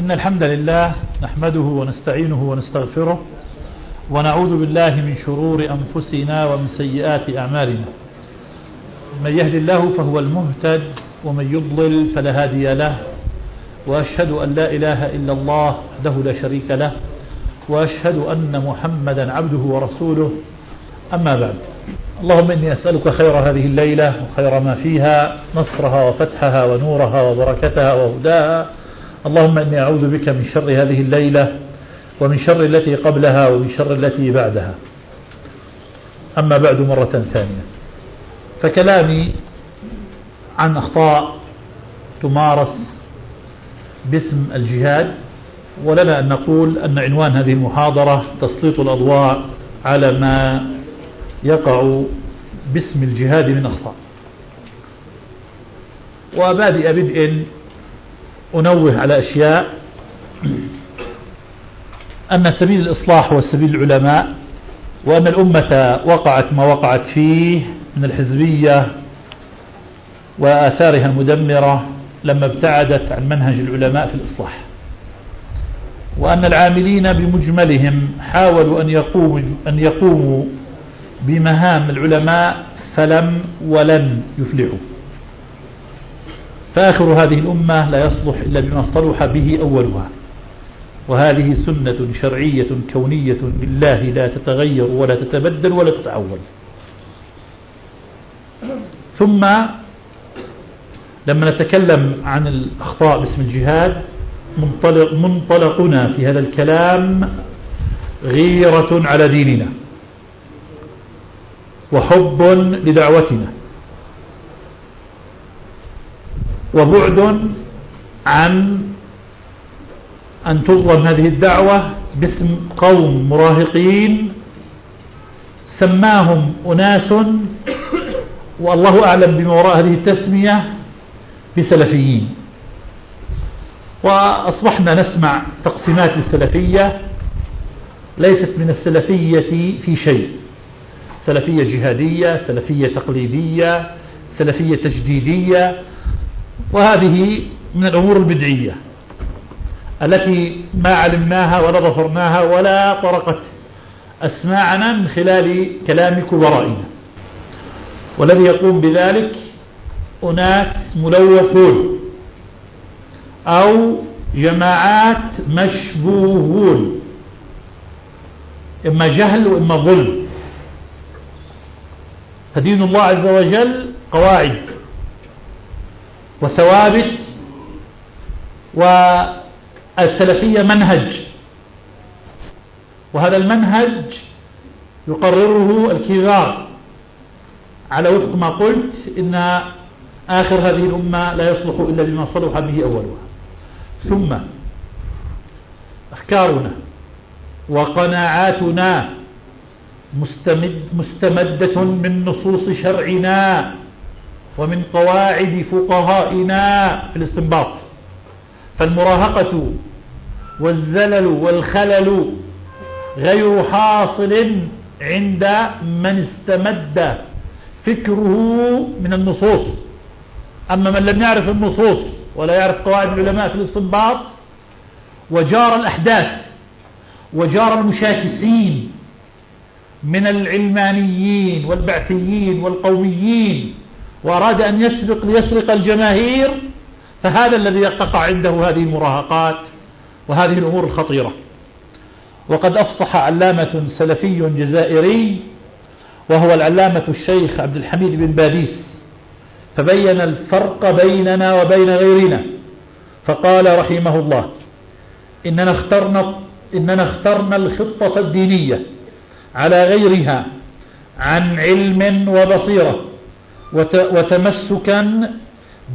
إن الحمد لله نحمده ونستعينه ونستغفره ونعوذ بالله من شرور أنفسنا ومن سيئات أعمالنا. من يهد الله فهو المهتد ومن يضلل فلا هادي له وأشهد أن لا إله إلا الله وحده لا شريك له وأشهد أن محمدا عبده ورسوله. أما بعد اللهم إني أسألك خير هذه الليلة وخير ما فيها نصرها وفتحها ونورها وبركتها وهداها اللهم إني أعوذ بك من شر هذه الليلة ومن شر التي قبلها ومن شر التي بعدها. أما بعد مرة ثانية. فكلامي عن أخطاء تمارس باسم الجهاد ولنا أن نقول أن عنوان هذه المحاضرة تسليط الأضواء على ما يقع باسم الجهاد من أخطاء. وبادئ بدء أنوه على أشياء أن سبيل الإصلاح هو سبيل العلماء وأن الأمة وقعت ما وقعت فيه من الحزبية وآثارها المدمرة لما ابتعدت عن منهج العلماء في الإصلاح. وأن العاملين بمجملهم حاولوا أن يقوموا, أن يقوموا بمهام العلماء فلم ولن يفلحوا. فآخر هذه الأمة لا يصلح إلا بما صلح به أولها. وهذه سنة شرعية كونية لله لا تتغير ولا تتبدل ولا تتعول ثم لما نتكلم عن الأخطاء باسم الجهاد منطلق منطلقنا في هذا الكلام غيرة على ديننا. وحب لدعوتنا. وبعد عن أن تظلم هذه الدعوة باسم قوم مراهقين سماهم أناس والله أعلم بما وراء هذه التسمية بسلفيين. وأصبحنا نسمع تقسيمات السلفية ليست من السلفية في شيء. سلفية جهادية سلفية تقليدية سلفية تجديدية وهذه من الأمور البدعية التي ما علمناها ولا ظفرناها ولا طرقت أسماعنا من خلال كلام كبرائنا. والذي يقوم بذلك أناس ملوثون أو جماعات مشبوهون إما جهل وإما ظلم. فدين الله عز وجل قواعد. وثوابت والسلفية منهج. وهذا المنهج يقرره الكبار. على وفق ما قلت إن آخر هذه الأمة لا يصلح إلا بما صلح به أولها. ثم أفكارنا وقناعاتنا مستمد مستمدة من نصوص شرعنا. ومن قواعد فقهائنا في الاستنباط. فالمراهقة والزلل والخلل غير حاصل عند من استمد فكره من النصوص. أما من لم يعرف النصوص ولا يعرف قواعد العلماء في الاستنباط وجار الأحداث وجار المشاكسين من العلمانيين والبعثيين والقوميين وأراد أن يسبق ليسرق الجماهير فهذا الذي تقع عنده هذه المراهقات وهذه الأمور الخطيرة. وقد أفصح علامة سلفي جزائري وهو العلامة الشيخ عبد الحميد بن باديس فبين الفرق بيننا وبين غيرنا. فقال رحمه الله إننا اخترنا, إننا اخترنا الخطة الدينية على غيرها عن علم وبصيرة. وتمسكا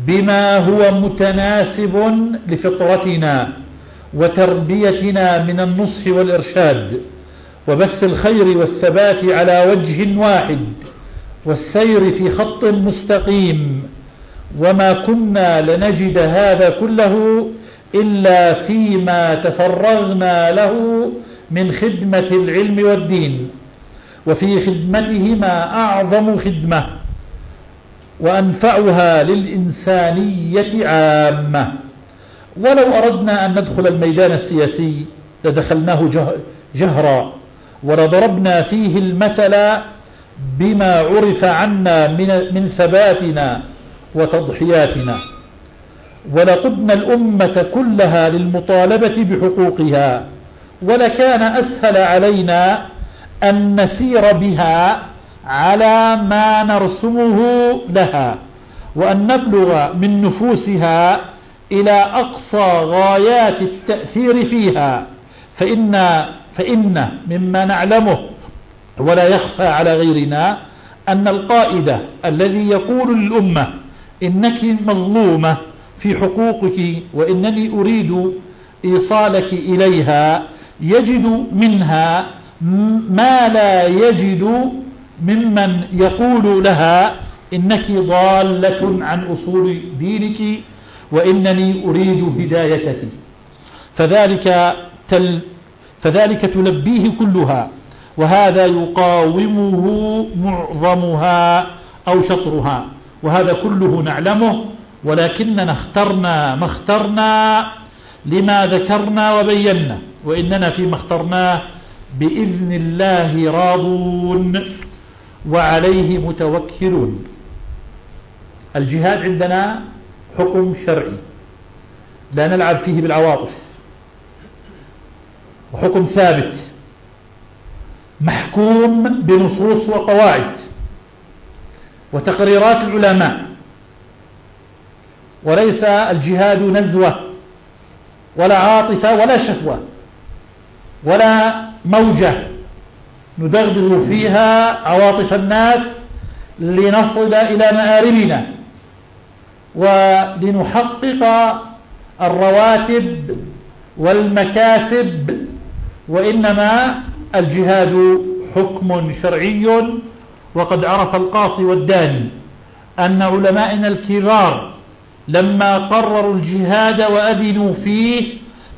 بما هو متناسب لفطرتنا وتربيتنا من النصح والإرشاد وبث الخير والثبات على وجه واحد والسير في خط مستقيم وما كنا لنجد هذا كله إلا فيما تفرغنا له من خدمة العلم والدين وفي خدمتهما أعظم خدمة وأنفعها للإنسانية عامة. ولو أردنا أن ندخل الميدان السياسي لدخلناه جهرا ولضربنا فيه المثل بما عرف عنا من, من ثباتنا وتضحياتنا. ولقدنا الأمة كلها للمطالبة بحقوقها. ولكان أسهل علينا أن نسير بها على ما نرسمه لها وأن نبلغ من نفوسها إلى أقصى غايات التأثير فيها فإن, فإن مما نعلمه ولا يخفى على غيرنا أن القائد الذي يقول للأمة إنك مظلومة في حقوقك وإنني أريد إيصالك إليها يجد منها ما لا يجد ممن يقول لها إنك ضالة عن أصول دينك وإنني أريد هدايتك. فذلك, تل فذلك تلبيه كلها وهذا يقاومه معظمها أو شطرها وهذا كله نعلمه ولكننا اخترنا ما اخترنا لما ذكرنا وبينا وإننا فيما اخترناه بإذن الله راضون. وعليه متوكلون. الجهاد عندنا حكم شرعي. لا نلعب فيه بالعواطف. وحكم ثابت. محكوم بنصوص وقواعد. وتقريرات العلماء. وليس الجهاد نزوة. ولا عاطفة ولا شهوة ولا موجة. ندغدغ فيها عواطف الناس لنصل إلى مآربنا ولنحقق الرواتب والمكاسب وإنما الجهاد حكم شرعي. وقد عرف القاصي والداني أن علمائنا الكبار لما قرروا الجهاد وأذنوا فيه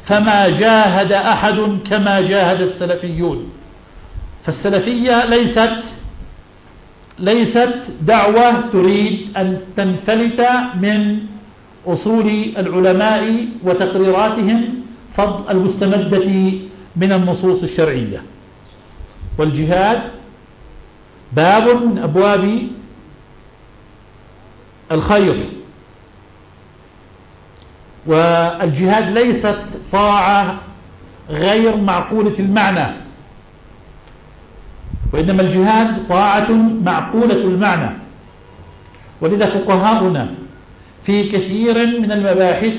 فما جاهد أحد كما جاهد السلفيون. فالسلفية ليست ليست دعوة تريد أن تنفلت من أصول العلماء وتقريراتهم فضل المستمدة من النصوص الشرعية. والجهاد باب من أبواب الخير. والجهاد ليست طاعة غير معقولة المعنى. وإنما الجهاد طاعة معقولة المعنى. ولذا فقهاؤنا في كثير من المباحث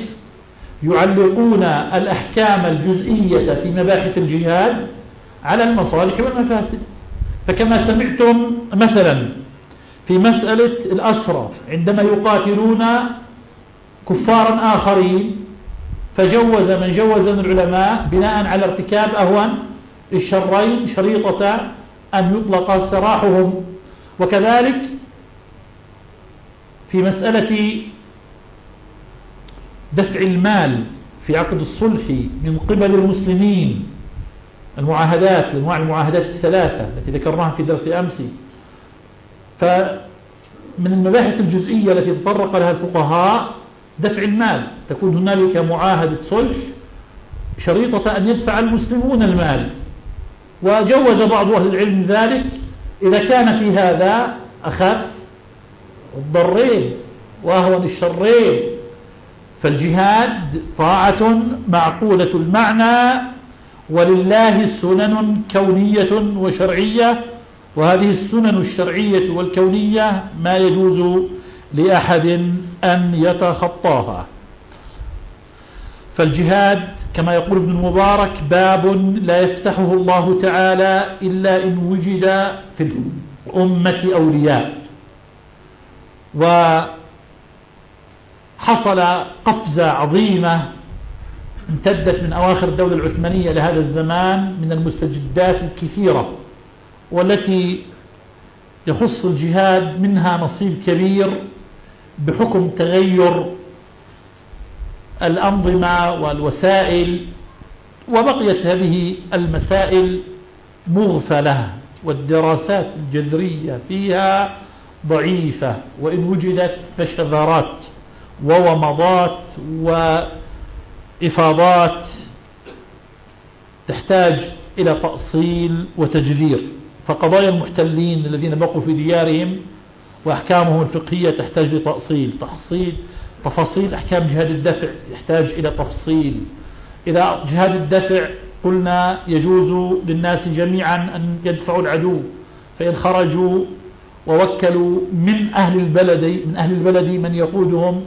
يعلقون الأحكام الجزئية في مباحث الجهاد على المصالح والمفاسد. فكما سمعتم مثلا في مسألة الأسرى عندما يقاتلون كفارا آخرين فجوز من جوز من العلماء بناء على ارتكاب أهون الشرين شريطة أن يطلق سراحهم. وكذلك في مسألة دفع المال في عقد الصلح من قبل المسلمين المعاهدات أنواع المعاهدات الثلاثة التي ذكرناها في درس أمس. فمن المباحث الجزئية التي تطرق لها الفقهاء دفع المال. تكون هنالك معاهدة صلح شريطة أن يدفع المسلمون المال. وجوز بعض أهل العلم ذلك إذا كان في هذا أخف الضرين وأهون الشرين فالجهاد طاعة معقولة المعنى ولله سنن كونية وشرعية وهذه السنن الشرعية والكونية ما يجوز لأحد أن يتخطاها. فالجهاد كما يقول ابن المبارك باب لا يفتحه الله تعالى إلا إن وجد في الأمة أولياء. وحصل قفزة عظيمة امتدت من أواخر الدولة العثمانية لهذا الزمان من المستجدات الكثيرة والتي يخص الجهاد منها نصيب كبير بحكم تغير الأنظمة والوسائل وبقيت هذه المسائل مغفلة والدراسات الجذرية فيها ضعيفة وإن وجدت فشذرات وومضات إفاضات تحتاج إلى تأصيل وتجذير. فقضايا المحتلين الذين بقوا في ديارهم وأحكامهم الفقهية تحتاج لتأصيل تحصيل تفاصيل أحكام جهاد الدفع يحتاج إلى تفصيل. إذا جهاد الدفع قلنا يجوز للناس جميعا أن يدفعوا العدو فإن خرجوا ووكلوا من أهل البلد من أهل البلد من يقودهم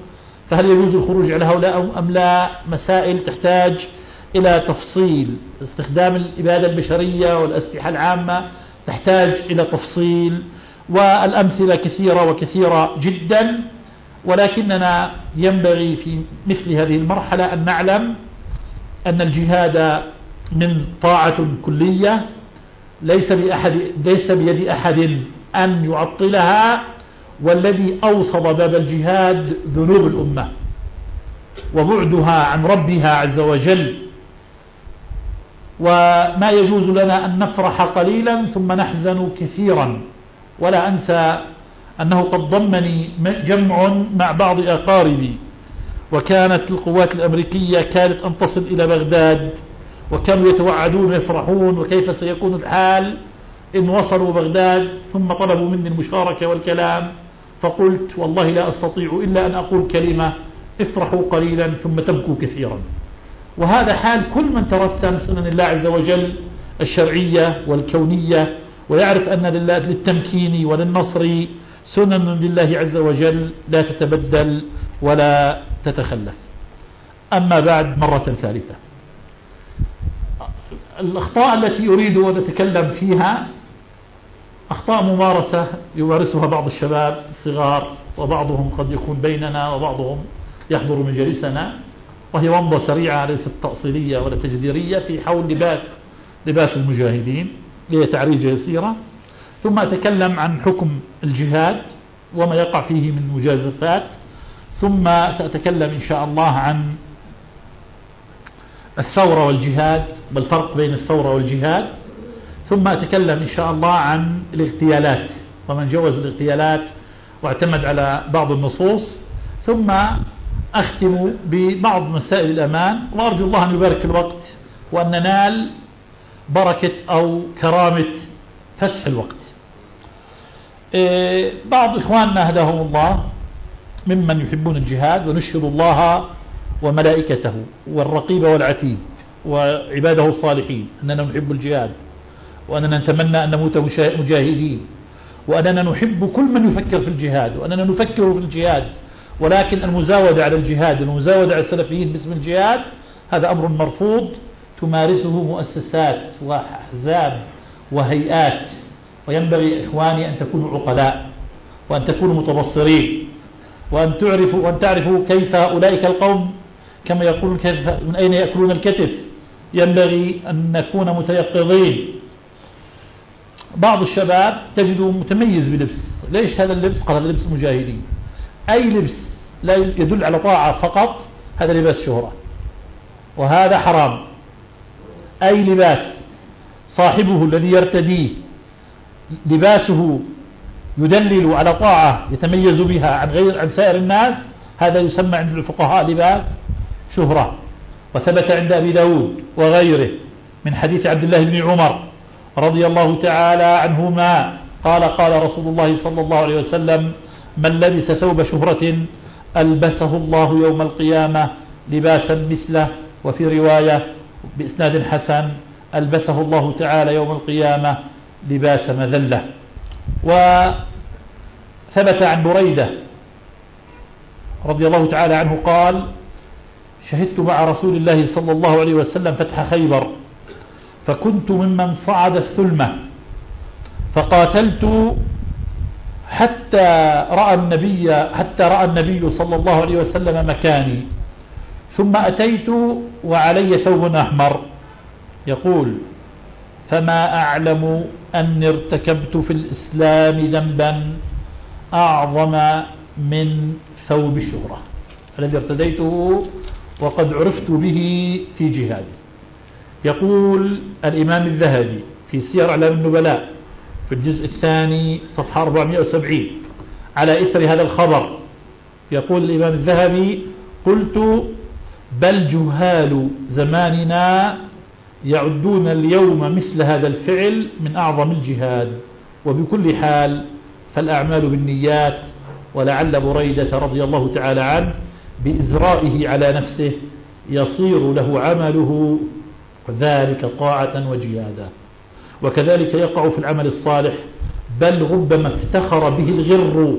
فهل يجوز الخروج على هؤلاء أم لا؟ مسائل تحتاج إلى تفصيل. استخدام الإبادة البشرية والأسلحة العامة تحتاج إلى تفصيل والأمثلة كثيرة وكثيرة جدا. ولكننا ينبغي في مثل هذه المرحلة أن نعلم أن الجهاد من طاعة كلية ليس بأحد ليس بيد أحد أن يعطلها والذي أوصد باب الجهاد ذنوب الأمة. وبعدها عن ربها عز وجل. وما يجوز لنا أن نفرح قليلا ثم نحزن كثيرا. ولا أنسى أنه قد ضمني جمع مع بعض أقاربي وكانت القوات الأمريكية كانت أن تصل إلى بغداد وكانوا يتوعدون ويفرحون وكيف سيكون الحال. إن وصلوا بغداد ثم طلبوا مني المشاركة والكلام فقلت والله لا أستطيع إلا أن أقول كلمة افرحوا قليلا ثم تبكوا كثيرا. وهذا حال كل من ترسم سنن الله عز وجل الشرعية والكونية ويعرف أن للتمكين وللنصر سنن لله عز وجل لا تتبدل ولا تتخلف. أما بعد مرة ثالثة. الأخطاء التي أريد أن أتكلم فيها أخطاء ممارسة يمارسها بعض الشباب الصغار وبعضهم قد يكون بيننا وبعضهم يحضر مجالسنا وهي ومضة سريعة ليست تأصيلية ولا تجذيرية في حول لباس لباس المجاهدين هي تعريجة يسيرة. ثم أتكلم عن حكم الجهاد وما يقع فيه من مجازفات ثم سأتكلم إن شاء الله عن الثورة والجهاد والفرق بين الثورة والجهاد ثم أتكلم إن شاء الله عن الاغتيالات ومن جوز الاغتيالات واعتمد على بعض النصوص ثم أختم ببعض مسائل الأمان وأرجو الله أن يبارك الوقت وأن ننال بركة أو كرامة فسح الوقت. بعض إخواننا هداهم الله ممن يحبون الجهاد ونشهد الله وملائكته والرقيب والعتيد وعباده الصالحين أننا نحب الجهاد وأننا نتمنى أن نموت مجاهدين وأننا نحب كل من يفكر في الجهاد وأننا نفكر في الجهاد ولكن المزاودة على الجهاد المزاودة على السلفيين باسم الجهاد هذا أمر مرفوض تمارسه مؤسسات وأحزاب وهيئات وينبغي إخواني أن تكونوا عقلاء وأن تكونوا متبصرين وأن تعرفوا وأن تعرفوا كيف أولئك القوم كما يقولون كيف من أين يأكلون الكتف. ينبغي أن نكون متيقظين. بعض الشباب تجده متميز بلبس. ليش هذا اللبس؟ قال هذا لبس مجاهدين. أي لبس لا يدل على طاعة فقط هذا لباس شهرة. وهذا حرام. أي لباس صاحبه الذي يرتديه لباسه يدلل على طاعة يتميز بها عن غير عن سائر الناس هذا يسمى عند الفقهاء لباس شهرة. وثبت عند أبي داود وغيره من حديث عبد الله بن عمر رضي الله تعالى عنهما قال قال رسول الله صلى الله عليه وسلم من لبس ثوب شهرة ألبسه الله يوم القيامة لباسا مثله وفي رواية بإسناد حسن ألبسه الله تعالى يوم القيامة لباس مذلة. وثبت عن بريدة رضي الله تعالى عنه قال شهدت مع رسول الله صلى الله عليه وسلم فتح خيبر فكنت ممن صعد الثلمة فقاتلت حتى رأى النبي حتى رأى النبي صلى الله عليه وسلم مكاني ثم أتيت وعلي ثوب أحمر. يقول فما أعلم أني ارتكبت في الإسلام ذنبا أعظم من ثوب الشهرة الذي ارتديته وقد عرفت به في جهادي يقول الإمام الذهبي في سير أعلام النبلاء في الجزء الثاني صفحة 470 على إثر هذا الخبر يقول الإمام الذهبي قلت بل جهال زماننا يعدون اليوم مثل هذا الفعل من أعظم الجهاد وبكل حال فالأعمال بالنيات ولعل بريدة رضي الله تعالى عنه بإزرائه على نفسه يصير له عمله ذلك طاعة وجهادا وكذلك يقع في العمل الصالح بل ربما افتخر به الغر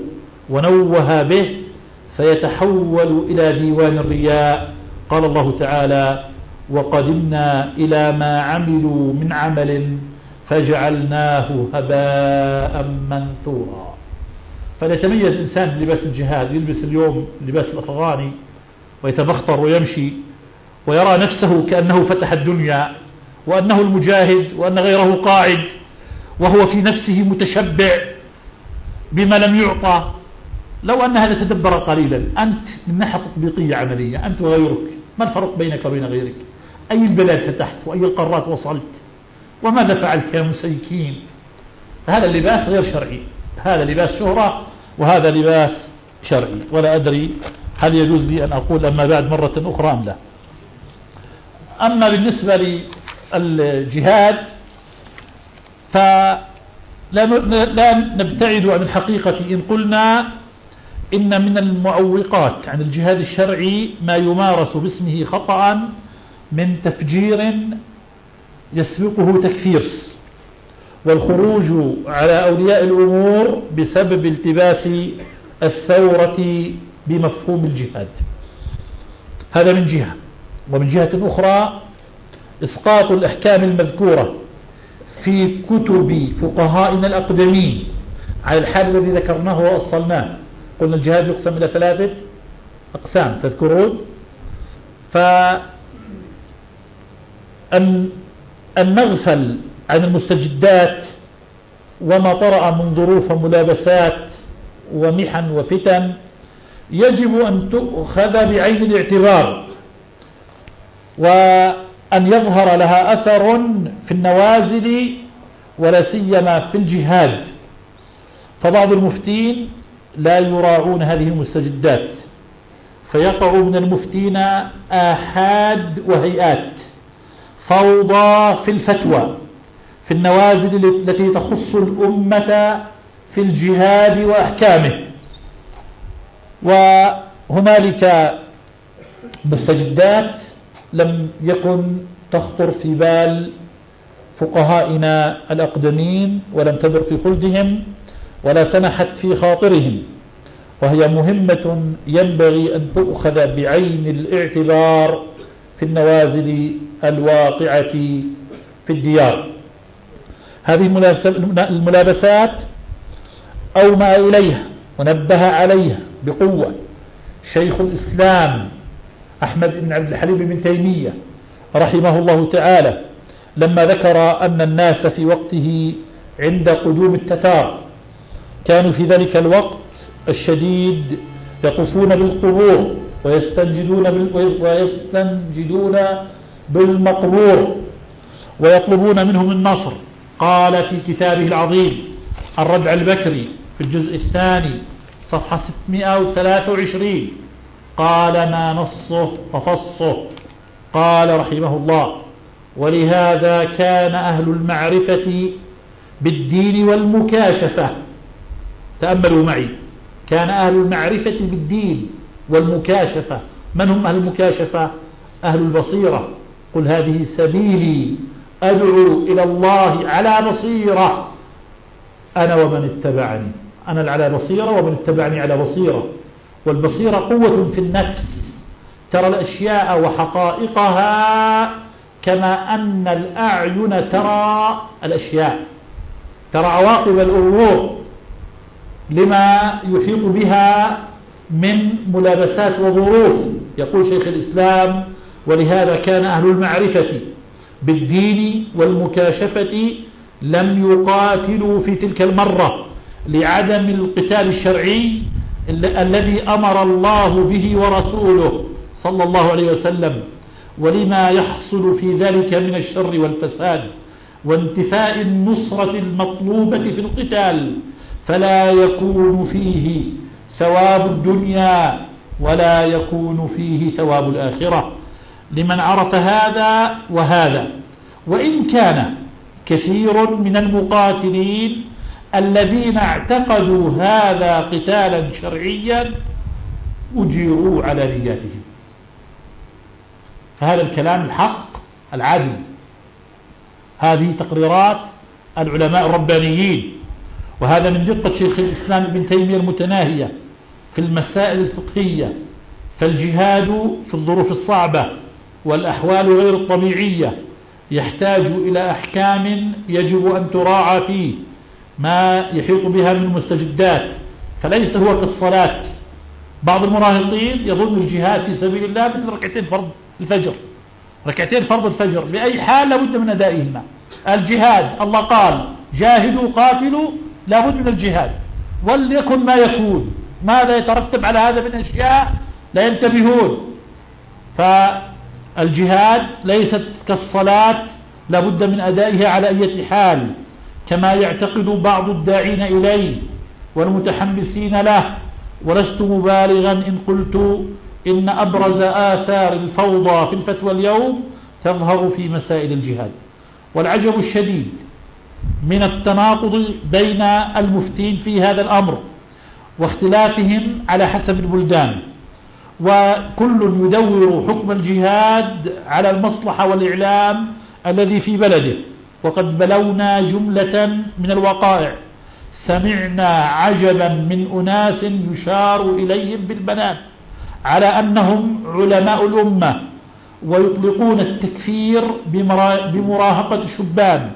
ونوه به فيتحول إلى ديوان الرياء. قال الله تعالى وقدمنا إلى ما عملوا من عمل فجعلناه هباء منثورا. فليتميز الإنسان بلباس الجهاد يلبس اليوم لباس الأفغاني ويتبختر ويمشي ويرى نفسه كأنه فتح الدنيا وأنه المجاهد وأن غيره قاعد وهو في نفسه متشبع بما لم يعطى. لو أن هذا تدبر قليلا أنت من ناحية تطبيقية عملية أنت وغيرك ما الفرق بينك وبين غيرك؟ أي البلاد فتحت وأي القارات وصلت؟ وماذا فعلت يا مسيكين؟ هذا اللباس غير شرعي هذا لباس شهرة وهذا لباس شرعي ولا أدري هل يجوز لي أن أقول أما بعد مرة أخرى أم لا. أما بالنسبة للجهاد فلا نبتعد عن الحقيقة إن قلنا إن من المعوقات عن الجهاد الشرعي ما يمارس باسمه خطأ من تفجير يسبقه تكفير. والخروج على أولياء الأمور بسبب التباس الثورة بمفهوم الجهاد. هذا من جهة. ومن جهة أخرى إسقاط الأحكام المذكورة في كتب فقهائنا الأقدمين على الحال الذي ذكرناه وأصلناه. قلنا الجهاد يقسم إلى ثلاثة أقسام تذكرون؟ فأن أن نغفل عن المستجدات وما طرأ من ظروف وملابسات ومحن وفتن يجب أن تؤخذ بعين الاعتبار وأن يظهر لها أثر في النوازل ولا سيما في الجهاد. فبعض المفتين لا يراعون هذه المستجدات فيقع من المفتين آحاد وهيئات. فوضى في الفتوى في النوازل التي تخص الأمة في الجهاد وأحكامه. وهنالك مستجدات لم يكن تخطر في بال فقهائنا الأقدمين ولم تدر في خلدهم ولا سنحت في خاطرهم. وهي مهمة ينبغي أن تؤخذ بعين الاعتبار في النوازل الواقعة في الديار. هذه الملابسات أومى إليها ونبه عليها بقوة. شيخ الإسلام أحمد بن عبد الحليم بن تيمية رحمه الله تعالى لما ذكر أن الناس في وقته عند قدوم التتار كانوا في ذلك الوقت الشديد يطوفون بالقبور ويستنجدون ويستنجدون بالمقبور ويطلبون منهم النصر. قال في كتابه العظيم الردع البكري في الجزء الثاني صفحة 623 قال ما نصه وفصه قال رحمه الله ولهذا كان أهل المعرفة بالدين والمكاشفة. تأملوا معي. كان أهل المعرفة بالدين والمكاشفة. من هم أهل المكاشفة؟ أهل البصيرة. قل هذه سبيلي. أدعو إلى الله على بصيرة. أنا ومن اتبعني. أنا على بصيرة ومن اتبعني على بصيرة. والبصيرة قوة في النفس. ترى الأشياء وحقائقها كما أن الأعين ترى الأشياء. ترى عواقب الأمور لما يحيط بها من ملابسات وظروف. يقول شيخ الإسلام ولهذا كان أهل المعرفة بالدين والمكاشفة لم يقاتلوا في تلك المرة لعدم القتال الشرعي الذي أمر الله به ورسوله صلى الله عليه وسلم. ولما يحصل في ذلك من الشر والفساد وانتفاء النصرة المطلوبة في القتال فلا يكون فيه ثواب الدنيا ولا يكون فيه ثواب الآخرة. لمن عرف هذا وهذا. وإن كان كثير من المقاتلين الذين اعتقدوا هذا قتالا شرعيا أجيروا على نياتهم. فهذا الكلام الحق العادل هذه تقريرات العلماء الربانيين. وهذا من دقة شيخ الإسلام ابن تيمية المتناهية. في المسائل الفقهية فالجهاد في الظروف الصعبة والأحوال غير الطبيعية يحتاج إلى أحكام يجب أن تراعى فيه ما يحيط بها من المستجدات. فليس هو كالصلاة. بعض المراهقين يظن الجهاد في سبيل الله مثل ركعتين فرض الفجر. ركعتين فرض الفجر بأي حال لابد من أدائهما. الجهاد الله قال جاهدوا قاتلوا لابد من الجهاد. وليكن ما يكون. ماذا يترتب على هذا من أشياء لا ينتبهون؟ فالجهاد ليست كالصلاة لابد من أدائها على أي حال كما يعتقد بعض الداعين إليه والمتحمسين له. ولست مبالغا إن قلت إن أبرز آثار الفوضى في الفتوى اليوم تظهر في مسائل الجهاد. والعجب الشديد من التناقض بين المفتين في هذا الأمر. واختلافهم على حسب البلدان. وكل يدور حكم الجهاد على المصلحة والإعلام الذي في بلده. وقد بلونا جملة من الوقائع. سمعنا عجبا من أناس يشار إليهم بالبنات على أنهم علماء الأمة ويطلقون التكفير بمراهقة الشبان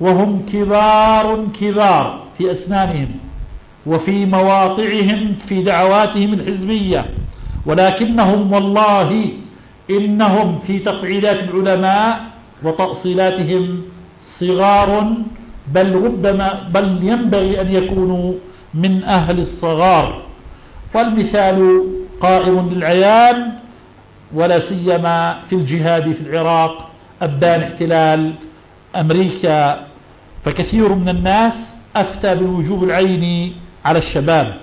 وهم كبار كبار في أسنانهم. وفي مواقعهم في دعواتهم الحزبية. ولكنهم والله إنهم في تقعيدات العلماء وتأصيلاتهم صغار بل ربما بل ينبغي أن يكونوا من أهل الصغار. والمثال قائم للعيان ولا سيما في الجهاد في العراق أبان احتلال أمريكا. فكثير من الناس أفتى بالوجوب العيني على الشباب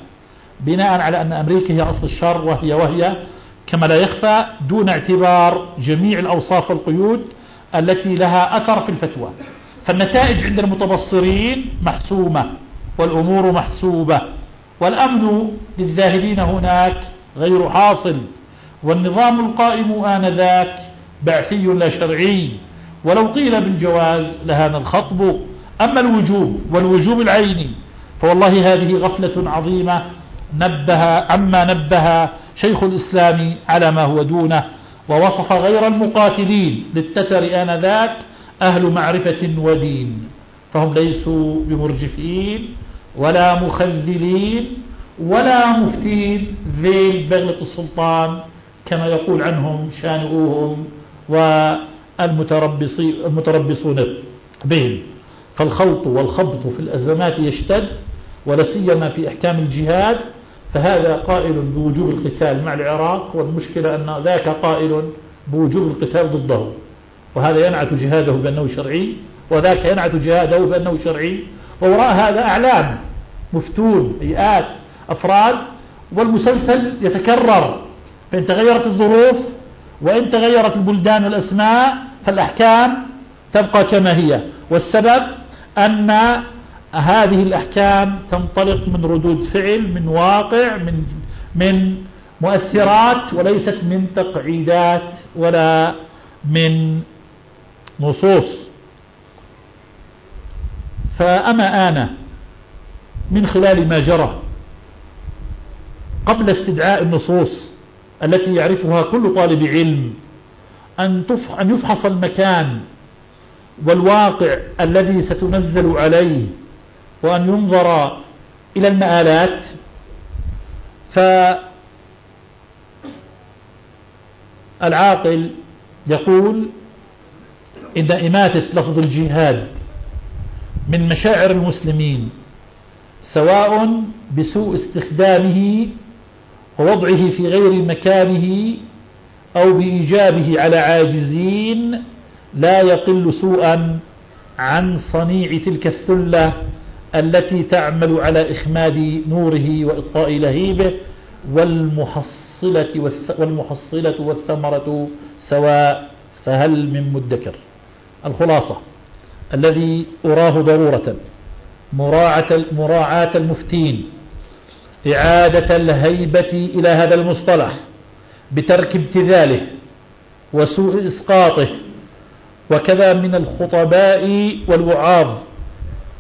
بناء على أن أمريكا هي أصل الشر وهي وهي كما لا يخفى دون اعتبار جميع الأوصاف والقيود التي لها أثر في الفتوى. فالنتائج عند المتبصرين محسومة والأمور محسوبة والأمن للذاهبين هناك غير حاصل والنظام القائم آنذاك بعثي لا شرعي. ولو قيل بالجواز لهان الخطب. أما الوجوب والوجوب العيني فوالله هذه غفلة عظيمة نبه عما نبه شيخ الإسلام على ما هو دونه ووصف غير المقاتلين للتتر آنذاك أهل معرفة ودين فهم ليسوا بمرجفين ولا مخذلين ولا مفتين ذيل بغلة السلطان كما يقول عنهم شانؤوهم والمتربصون بهم. فالخلط والخبط في الأزمات يشتد ولا سيما في أحكام الجهاد فهذا قائل بوجوب القتال مع العراق والمشكلة أن ذاك قائل بوجوب القتال ضده. وهذا ينعت جهاده بأنه شرعي وذاك ينعت جهاده بأنه شرعي. ووراء هذا أعلام مفتون هيئات أفراد والمسلسل يتكرر. فإن تغيرت الظروف وإن تغيرت البلدان والأسماء فالأحكام تبقى كما هي. والسبب أن هذه الأحكام تنطلق من ردود فعل من واقع من من مؤثرات وليست من تقعيدات ولا من نصوص. فأما أنا من خلال ما جرى قبل استدعاء النصوص التي يعرفها كل طالب علم أن أن يفحص المكان والواقع الذي ستنزل عليه وأن ينظر إلى المآلات فالعاقل يقول إن إماتة لفظ الجهاد من مشاعر المسلمين سواء بسوء استخدامه ووضعه في غير مكانه أو بإيجابه على عاجزين لا يقل سوءا عن صنيع تلك الثلة. التي تعمل على إخماد نوره وإطفاء لهيبه والمحص والمحصلة, والمحصلة والثمرة سواء فهل من مدكر؟ الخلاصة الذي أراه ضرورة مراعاة المفتين إعادة الهيبة إلى هذا المصطلح بترك ابتذاله وسوء إسقاطه وكذا من الخطباء والوعاظ.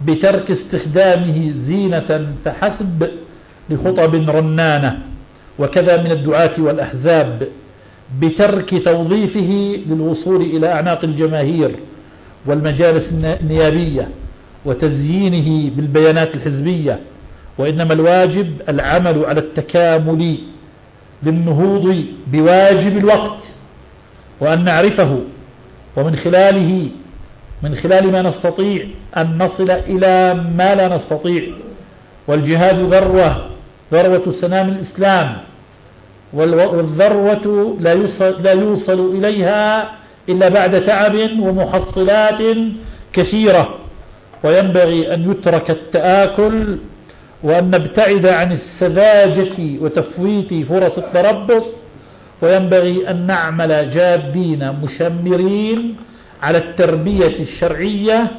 بترك استخدامه زينة فحسب لخطب رنانة وكذا من الدعاة والأحزاب بترك توظيفه للوصول إلى أعناق الجماهير والمجالس النيابية وتزيينه بالبيانات الحزبية وإنما الواجب العمل على التكامل للنهوض بواجب الوقت وأن نعرفه ومن خلاله من خلال ما نستطيع أن نصل إلى ما لا نستطيع. والجهاد ذروة ذروة سنام الإسلام والذروة لا يوصل, لا يوصل إليها إلا بعد تعب ومحصلات كثيرة. وينبغي أن يترك التآكل وأن نبتعد عن السذاجة وتفويت فرص التربص. وينبغي أن نعمل جادين مشمرين على التربية الشرعية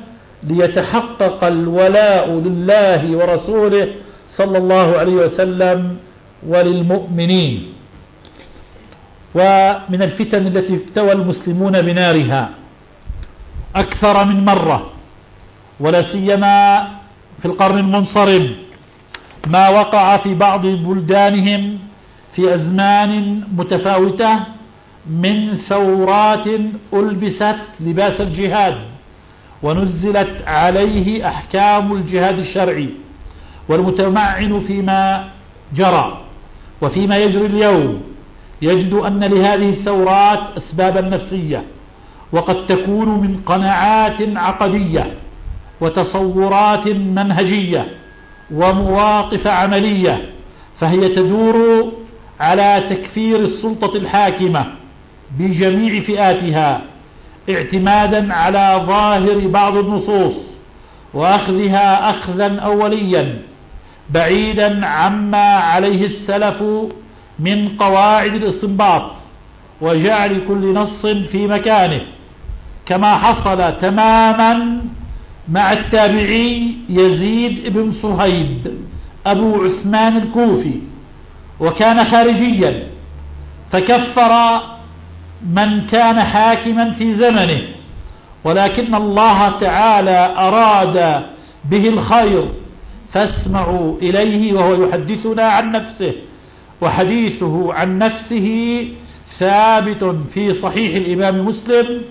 ليتحقق الولاء لله ورسوله صلى الله عليه وسلم وللمؤمنين. ومن الفتن التي اكتوى المسلمون بنارها أكثر من مرة ولا سيما في القرن المنصرم ما وقع في بعض بلدانهم في أزمان متفاوتة من ثورات ألبست لباس الجهاد ونزلت عليه أحكام الجهاد الشرعي والمتمعن فيما جرى وفيما يجري اليوم. يجد أن لهذه الثورات أسبابا نفسية وقد تكون من قناعات عقدية وتصورات منهجية ومواقف عملية فهي تدور على تكفير السلطة الحاكمة. بجميع فئاتها اعتمادا على ظاهر بعض النصوص وأخذها أخذا أوليا بعيدا عما عليه السلف من قواعد الاستنباط وجعل كل نص في مكانه كما حصل تماما مع التابعي يزيد بن صهيب أبو عثمان الكوفي وكان خارجيا فكفر من كان حاكما في زمنه ولكن الله تعالى أراد به الخير فاسمعوا إليه وهو يحدثنا عن نفسه وحديثه عن نفسه ثابت في صحيح الإمام مسلم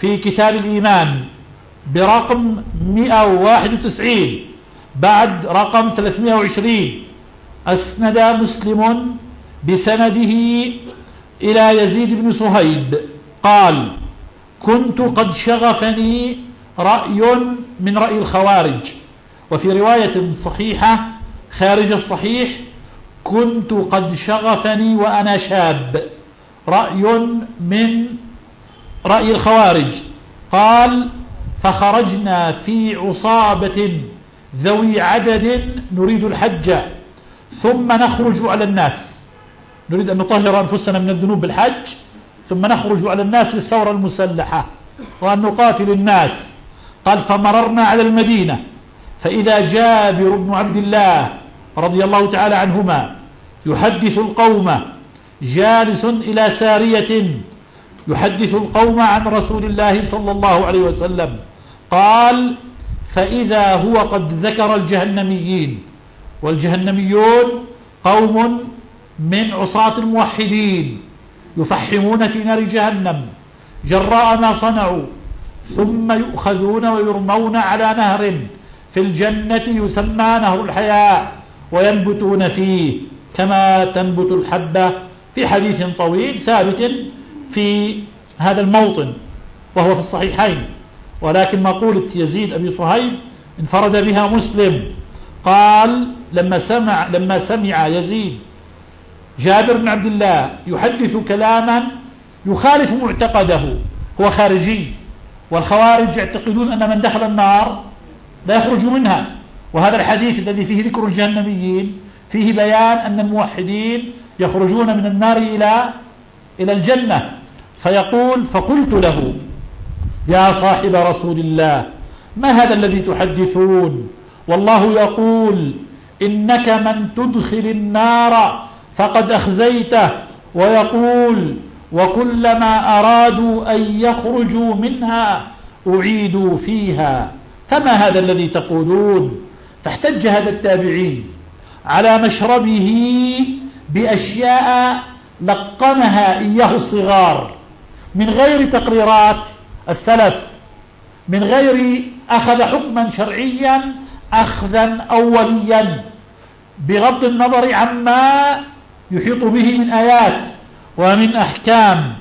في كتاب الإيمان برقم 191 بعد رقم 320 أسند مسلم بسنده إلى يزيد بن صهيب. قال كنت قد شغفني رأي من رأي الخوارج. وفي رواية صحيحة خارج الصحيح كنت قد شغفني وأنا شاب. رأي من رأي الخوارج. قال فخرجنا في عصابة ذوي عدد نريد الحج ثم نخرج على الناس. نريد أن نطهر أنفسنا من الذنوب بالحج ثم نخرج على الناس للثورة المسلحة وأن نقاتل الناس. قال فمررنا على المدينة. فإذا جابر بن عبد الله رضي الله تعالى عنهما يحدث القوم جالس إلى سارية يحدث القوم عن رسول الله صلى الله عليه وسلم. قال فإذا هو قد ذكر الجهنميين. والجهنميون قوم من عصاة الموحدين يفحمون في نار جهنم جراء ما صنعوا ثم يؤخذون ويرمون على نهر في الجنة يسمى نهر الحياة وينبتون فيه كما تنبت الحبة في حديث طويل ثابت في هذا الموطن وهو في الصحيحين. ولكن مقولة يزيد أبي صهيب انفرد بها مسلم قال لما سمع, لما سمع يزيد جابر بن عبد الله يحدث كلاما يخالف معتقده هو خارجي والخوارج يعتقدون أن من دخل النار لا يخرج منها. وهذا الحديث الذي فيه ذكر الجهنميين فيه بيان أن الموحدين يخرجون من النار إلى إلى الجنة. فيقول فقلت له يا صاحب رسول الله ما هذا الذي تحدثون؟ والله يقول إنك من تدخل النار فقد أخزيته ويقول وكلما أرادوا أن يخرجوا منها أعيدوا فيها. فما هذا الذي تقولون؟ فاحتج هذا التابعي على مشربه بأشياء لقنها إياه الصغار من غير تقريرات السلف من غير أخذ حكما شرعيا أخذا أوليا بغض النظر عما يحيط به من آيات ومن أحكام.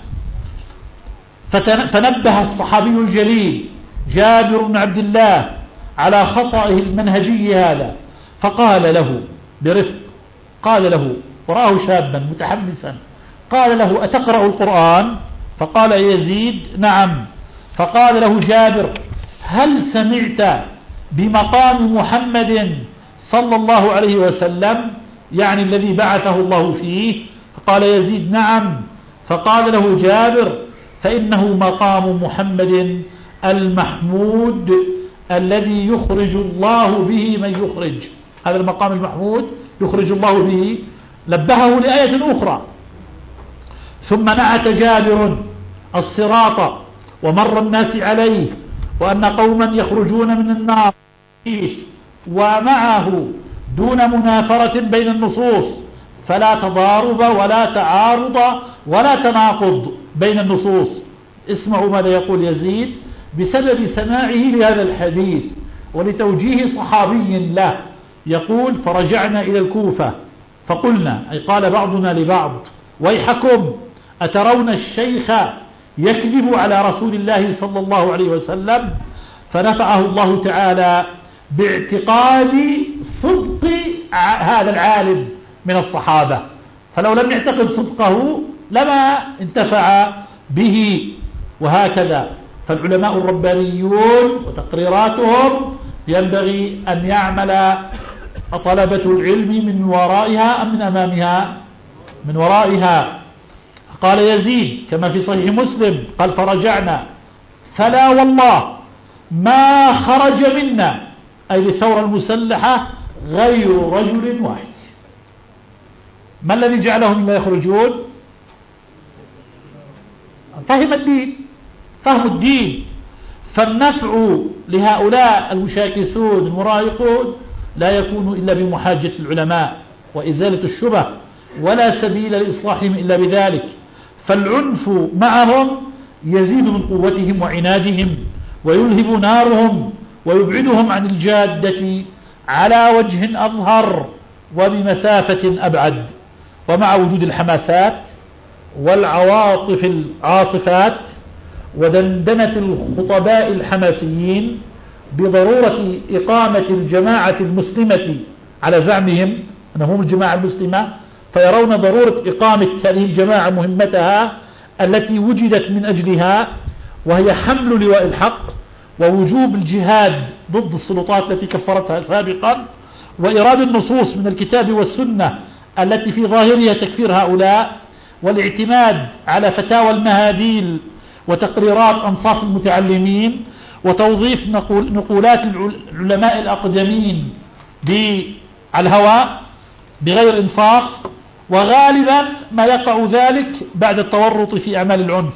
فنبه الصحابي الجليل جابر بن عبد الله على خطأه المنهجي هذا فقال له برفق قال له ورآه شابا متحمسا قال له أتقرأ القرآن؟ فقال يزيد نعم. فقال له جابر هل سمعت بمقام محمد صلى الله عليه وسلم؟ يعني الذي بعثه الله فيه؟ فقال يزيد نعم. فقال له جابر فإنه مقام محمد المحمود الذي يخرج الله به من يخرج. هذا المقام المحمود يخرج الله به. لبهه لآية أخرى. ثم نعت جابر الصراط ومر الناس عليه وأن قوما يخرجون من النار. ومعه دون منافرة بين النصوص. فلا تضارب ولا تعارض ولا تناقض بين النصوص. اسمعوا ماذا يقول يزيد بسبب سماعه لهذا الحديث ولتوجيه صحابي له. يقول فرجعنا إلى الكوفة. فقلنا أي قال بعضنا لبعض ويحكم أترون الشيخ يكذب على رسول الله صلى الله عليه وسلم؟ فنفعه الله تعالى. باعتقاد صدق هذا العالم من الصحابة. فلو لم يعتقد صدقه لما انتفع به. وهكذا. فالعلماء الربانيون وتقريراتهم ينبغي أن يعمل طلبة العلم من ورائها أم من أمامها؟ من ورائها. قال يزيد كما في صحيح مسلم قال فرجعنا. فلا والله ما خرج منا أي للثورة المسلحة غير رجل واحد. ما الذي جعلهم لا يخرجون؟ فهم الدين فهم الدين. فالنفع لهؤلاء المشاكسون المراهقون لا يكون إلا بمحاجة العلماء وإزالة الشبه ولا سبيل لإصلاحهم إلا بذلك. فالعنف معهم يزيد من قوتهم وعنادهم ويلهب نارهم ويبعدهم عن الجادة على وجه أظهر وبمسافة أبعد. ومع وجود الحماسات والعواطف العاصفات ودندنة الخطباء الحماسيين بضرورة إقامة الجماعة المسلمة على زعمهم أنهم الجماعة المسلمة فيرون ضرورة إقامة هذه الجماعة مهمتها التي وجدت من أجلها وهي حمل لواء الحق ووجوب الجهاد ضد السلطات التي كفرتها سابقا وإراد النصوص من الكتاب والسنة التي في ظاهرها تكفير هؤلاء والاعتماد على فتاوى المهاديل وتقريرات أنصاف المتعلمين وتوظيف نقولات العلماء الأقدمين على الهواء بغير إنصاف وغالبا ما يقع ذلك بعد التورط في أعمال العنف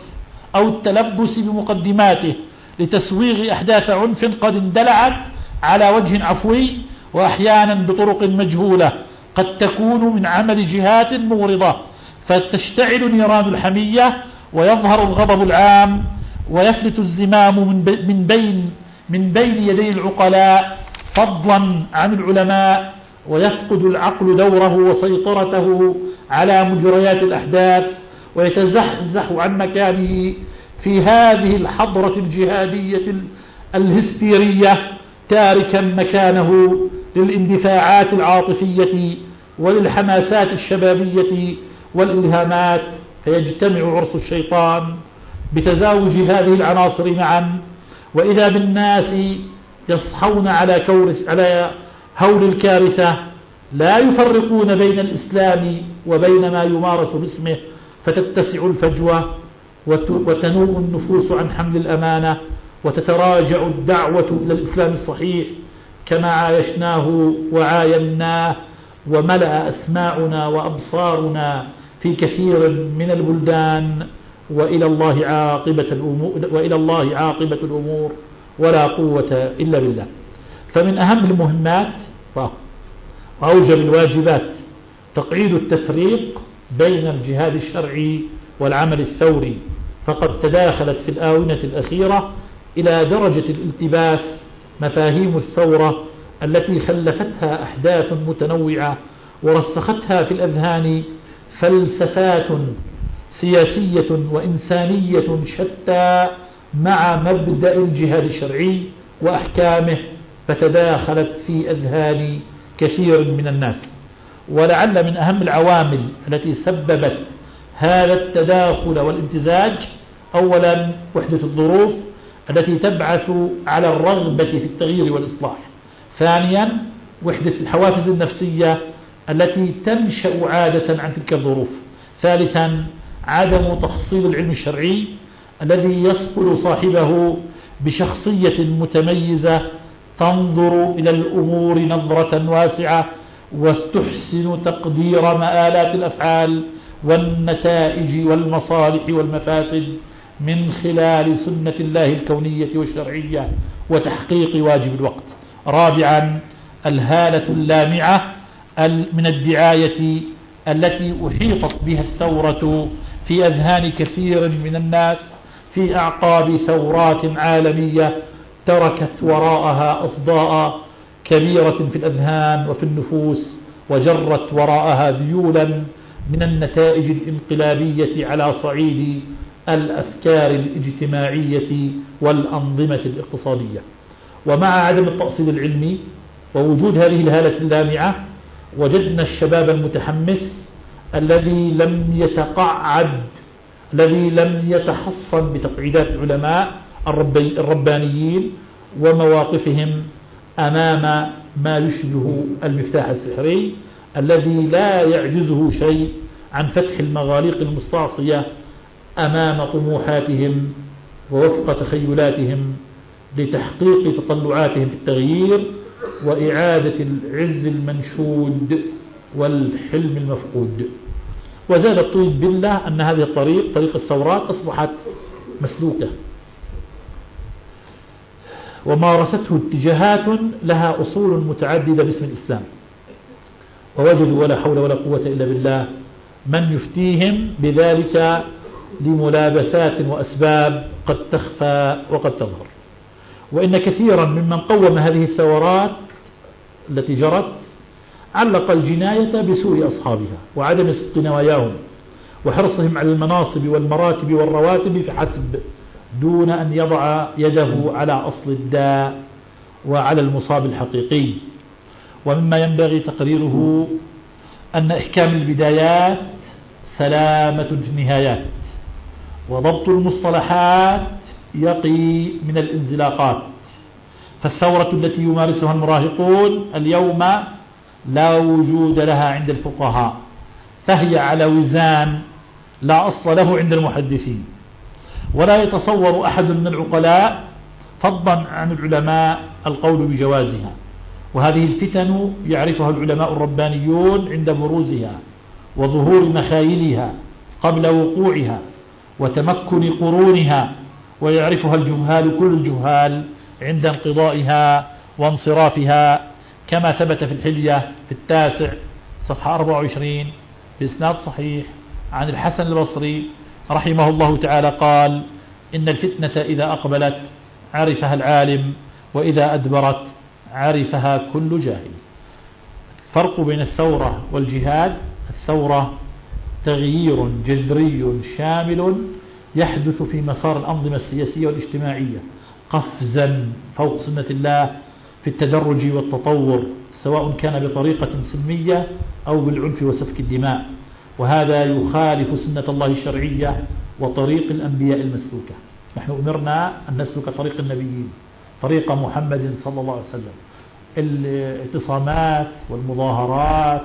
أو التلبس بمقدماته. لتسويغ أحداث عنف قد اندلعت على وجه عفوي وأحيانا بطرق مجهولة قد تكون من عمل جهات مغرضة فتشتعل نيران الحمية ويظهر الغضب العام ويفلت الزمام من بين من بين يدي العقلاء فضلا عن العلماء ويفقد العقل دوره وسيطرته على مجريات الأحداث ويتزحزح عن مكانه في هذه الحضرة الجهادية الهستيرية تاركا مكانه للاندفاعات العاطفية وللحماسات الشبابية والإلهامات فيجتمع عرس الشيطان بتزاوج هذه العناصر معا. وإذا بالناس يصحون على, كورس على هول الكارثة لا يفرقون بين الإسلام وبين ما يمارس باسمه فتتسع الفجوة. وتنوء النفوس عن حمل الأمانة وتتراجع الدعوة إلى الإسلام الصحيح كما عايشناه وعايناه وملأ أسماعنا وأبصارنا في كثير من البلدان وإلى الله عاقبة الأمور وإلى الله عاقبة الأمور ولا قوة إلا بالله. فمن أهم المهمات وأوجب الواجبات تقعيد التفريق بين الجهاد الشرعي والعمل الثوري. فقد تداخلت في الآونة الأخيرة إلى درجة الالتباس مفاهيم الثورة التي خلفتها أحداث متنوعة ورسختها في الأذهان فلسفات سياسية وإنسانية شتى مع مبدأ الجهاد الشرعي وأحكامه فتداخلت في أذهان كثير من الناس. ولعل من أهم العوامل التي سببت هذا التداخل والامتزاج أولا وحدة الظروف التي تبعث على الرغبة في التغيير والإصلاح. ثانيا وحدة الحوافز النفسية التي تنشأ عادة عن تلك الظروف. ثالثا عدم تحصيل العلم الشرعي الذي يصقل صاحبه بشخصية متميزة تنظر إلى الأمور نظرة واسعة واستحسن تقدير مآلات الأفعال والنتائج والمصالح والمفاسد من خلال سنة الله الكونية والشرعية وتحقيق واجب الوقت. رابعا الهالة اللامعة من الدعاية التي أحيطت بها الثورة في أذهان كثير من الناس في أعقاب ثورات عالمية تركت وراءها أصداء كبيرة في الأذهان وفي النفوس وجرت وراءها ذيولا من النتائج الانقلابية على صعيد الأفكار الاجتماعية والأنظمة الاقتصادية. ومع عدم التأصيل العلمي ووجود هذه الهالة اللامعة وجدنا الشباب المتحمس الذي لم يتقعد الذي لم يتحصن بتقعيدات العلماء الربانيين ومواقفهم أمام ما يشبه المفتاح السحري. الذي لا يعجزه شيء عن فتح المغاليق المستعصية أمام طموحاتهم ووفق تخيلاتهم لتحقيق تطلعاتهم في التغيير وإعادة العز المنشود والحلم المفقود. وزاد الطيب بالله أن هذه الطريق طريق الثورات أصبحت مسلوكة. ومارسته اتجاهات لها أصول متعددة باسم الإسلام. ووجدوا ولا حول ولا قوة إلا بالله من يفتيهم بذلك لملابسات وأسباب قد تخفى وقد تظهر. وإن كثيرا ممن قوم هذه الثورات التي جرت علق الجناية بسوء أصحابها وعدم صدق نواياهم وحرصهم على المناصب والمراتب والرواتب فحسب دون أن يضع يده على أصل الداء وعلى المصاب الحقيقي. ومما ينبغي تقريره أن إحكام البدايات سلامة النهايات وضبط المصطلحات يقي من الانزلاقات. فالثورة التي يمارسها المراهقون اليوم لا وجود لها عند الفقهاء فهي على وزان لا أصل له عند المحدثين. ولا يتصور أحد من العقلاء فضلا عن العلماء القول بجوازها. وهذه الفتن يعرفها العلماء الربانيون عند بروزها وظهور مخايلها قبل وقوعها وتمكن قرونها ويعرفها الجهال كل الجهال عند انقضائها وانصرافها كما ثبت في الحلية في التاسع صفحة 24 بإسناد صحيح عن الحسن البصري رحمه الله تعالى قال إن الفتنة إذا أقبلت عرفها العالم وإذا أدبرت عرفها كل جاهل. فرق بين الثورة والجهاد الثورة تغيير جذري شامل يحدث في مسار الأنظمة السياسية والاجتماعية قفزا فوق سنة الله في التدرج والتطور سواء كان بطريقة سلمية أو بالعنف وسفك الدماء. وهذا يخالف سنة الله الشرعية وطريق الأنبياء المسلوكة. نحن أمرنا أن نسلك طريق النبيين. طريق محمد صلى الله عليه وسلم. الاعتصامات والمظاهرات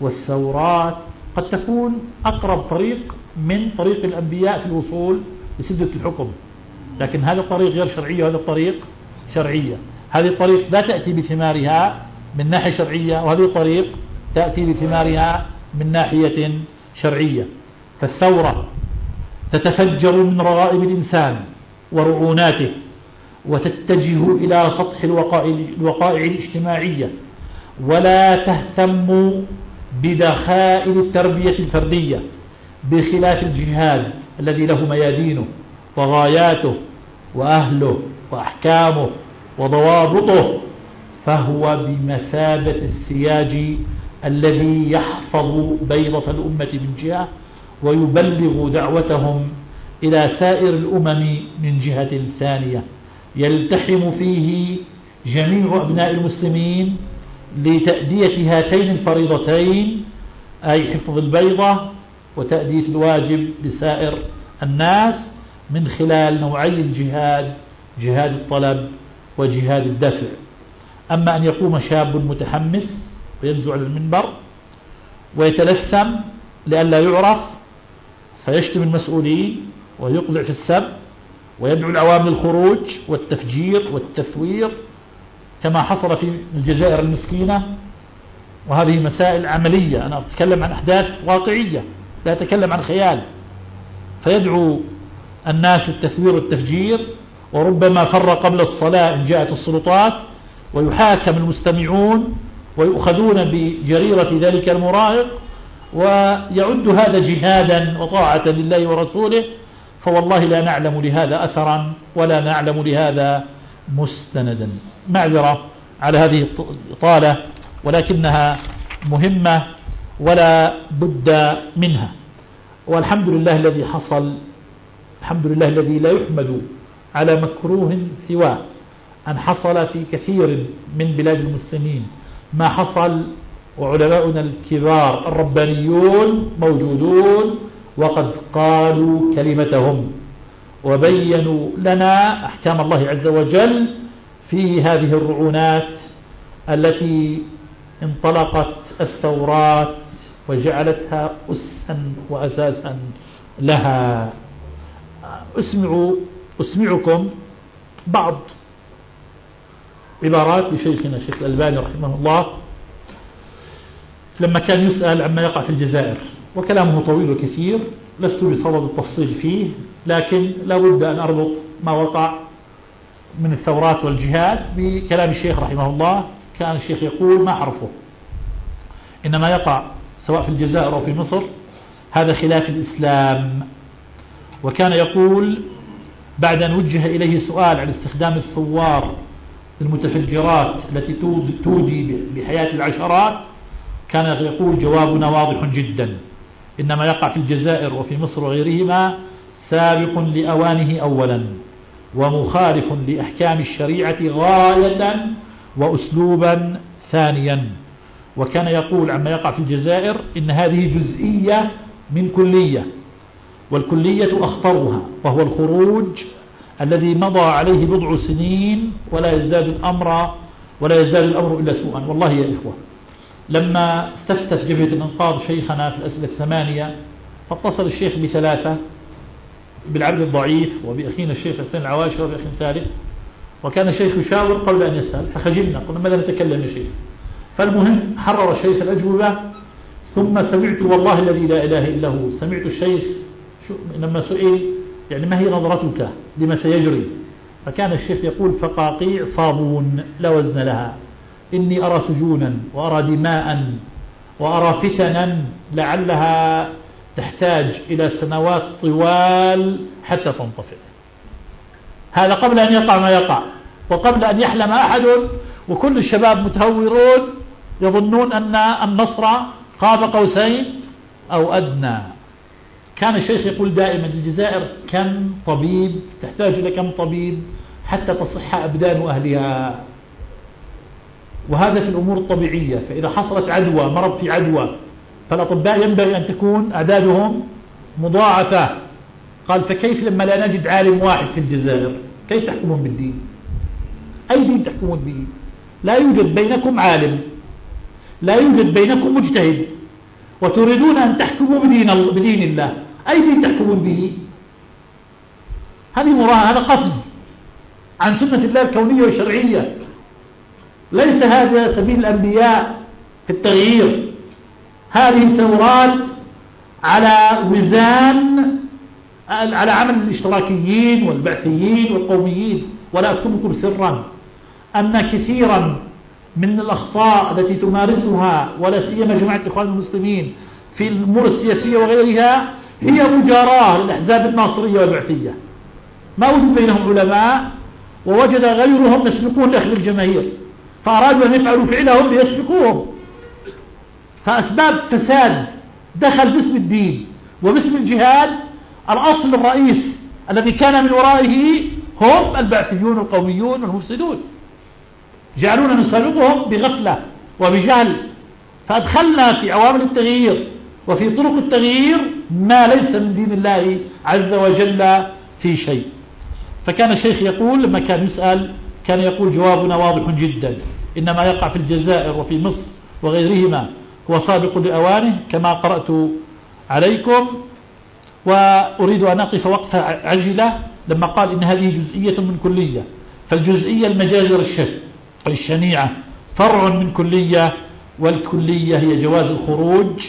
والثورات قد تكون أقرب طريق من طريق الأنبياء في الوصول لسدة الحكم. لكن هذا الطريق غير شرعية وهذا الطريق شرعية. هذه الطريق لا تأتي بثمارها من ناحية شرعية وهذه الطريق تأتي بثمارها من ناحية شرعية. فالثورة تتفجر من رغائب الإنسان ورعوناته. وتتجه إلى سطح الوقائع الاجتماعية ولا تهتم بدخائل التربية الفردية بخلاف الجهاد الذي له ميادينه وغاياته وأهله وأحكامه وضوابطه فهو بمثابة السياج الذي يحفظ بيضة الأمة من جهة ويبلغ دعوتهم إلى سائر الأمم من جهة ثانية. يلتحم فيه جميع أبناء المسلمين لتأدية هاتين الفريضتين أي حفظ البيضة وتأدية الواجب لسائر الناس من خلال نوعي الجهاد جهاد الطلب وجهاد الدفع. أما أن يقوم شاب متحمس وينزو على المنبر ويتلثم لئلا يعرف فيشتم المسؤولين ويقضع في السب ويدعو العوام للخروج والتفجير والتثوير كما حصل في الجزائر المسكينة. وهذه مسائل عملية. أنا أتكلم عن أحداث واقعية لا أتكلم عن خيال. فيدعو الناس التثوير والتفجير وربما فر قبل الصلاة إن جاءت السلطات ويحاكم المستمعون ويؤخذون بجريرة ذلك المراهق ويعد هذا جهادا وطاعة لله ورسوله فوالله لا نعلم لهذا أثرا ولا نعلم لهذا مستندا. معذرة على هذه الإطالة ولكنها مهمة ولا بد منها. والحمد لله الذي حصل الحمد لله الذي لا يحمد على مكروه سواه. أن حصل في كثير من بلاد المسلمين. ما حصل وعلماؤنا الكبار الربانيون موجودون. وقد قالوا كلمتهم وبينوا لنا أحكام الله عز وجل في هذه الرعونات التي انطلقت الثورات وجعلتها أسا وأساسا لها. أسمع أسمعكم بعض عبارات لشيخنا الشيخ الألباني رحمه الله لما كان يسأل عما يقع في الجزائر. وكلامه طويل وكثير لست بصدد التفصيل فيه لكن لابد أن أربط ما وقع من الثورات والجهاد بكلام الشيخ رحمه الله كان الشيخ يقول ما أعرفه. إنما يقع سواء في الجزائر أو في مصر هذا خلاف الإسلام. وكان يقول بعد أن وجه إليه سؤال عن استخدام الثوار المتفجرات التي تودي بحياة العشرات كان يقول جوابنا واضح جدا. إنما يقع في الجزائر وفي مصر وغيرهما سابق لأوانه أولا ومخالف لأحكام الشريعة غاية وأسلوبا ثانيا. وكان يقول عما يقع في الجزائر إن هذه جزئية من كلية والكلية أخطرها وهو الخروج الذي مضى عليه بضع سنين ولا يزداد الأمر ولا يزداد الأمر إلا سوءا. والله يا إخوة لما استفتت جبهة الإنقاذ شيخنا في الأسئلة الثمانية فاتصل الشيخ بثلاثة بالعبد الضعيف وبأخينا الشيخ حسين العواشر وبأخ ثالث. وكان الشيخ يشاور قبل أن يسأل فخجلنا قلنا ماذا نتكلم يا شيخ؟ فالمهم حرر الشيخ الأجوبة ثم سمعت والله الذي لا إله إلا هو سمعت الشيخ لما سئل يعني ما هي نظرتك لما سيجري؟ فكان الشيخ يقول فقاقيع صابون لا وزن لها. إني أرى سجونا وأرى دماء وأرى فتنا لعلها تحتاج إلى سنوات طوال حتى تنطفئ. هذا قبل أن يقع ما يقع وقبل أن يحلم أحد وكل الشباب متهورون يظنون أن النصر قاب قوسين أو أدنى. كان الشيخ يقول دائما الجزائر كم طبيب تحتاج إلى كم طبيب حتى تصح أبدان أهلها؟ وهذا في الأمور الطبيعية فإذا حصلت عدوى مرض في عدوى فالأطباء ينبغي أن تكون أعدادهم مضاعفة. قال فكيف لما لا نجد عالم واحد في الجزائر؟ كيف تحكمون بالدين؟ أي دين تحكمون به؟ لا يوجد بينكم عالم لا يوجد بينكم مجتهد وتريدون أن تحكموا بدين, الله أي دين تحكمون به؟ هذه مراهنة هذا قفز عن سنة الله الكونية والشرعية. ليس هذا سبيل الأنبياء في التغيير. هذه ثورات على وزان على عمل الاشتراكيين والبعثيين والقوميين ولا أكتبكم سرا أن كثيرا من الأخطاء التي تمارسها ولا سيما جماعة الإخوان المسلمين في الأمور السياسية وغيرها هي مجاراة للأحزاب الناصرية والبعثية. ما وجد بينهم علماء ووجد غيرهم يسبقون لأخذ الجماهير. فأرادوا أن يفعلوا فعلهم ليسبقوهم فأسباب فساد دخل باسم الدين وباسم الجهاد الأصل الرئيس الذي كان من ورائه هم البعثيون القوميون والمفسدون. جعلونا نسابقهم بغفلة وبجهل. فأدخلنا في عوامل التغيير وفي طرق التغيير ما ليس من دين الله عز وجل في شيء. فكان الشيخ يقول لما كان يسأل كان يقول جوابنا واضح جدا. إنما يقع في الجزائر وفي مصر وغيرهما هو سابق لأوانه كما قرأت عليكم. وأريد أن أقف وقفة عجلة لما قال إن هذه جزئية من كلية. فالجزئية المجازر الشنيعة فرع من كلية والكلية هي جواز الخروج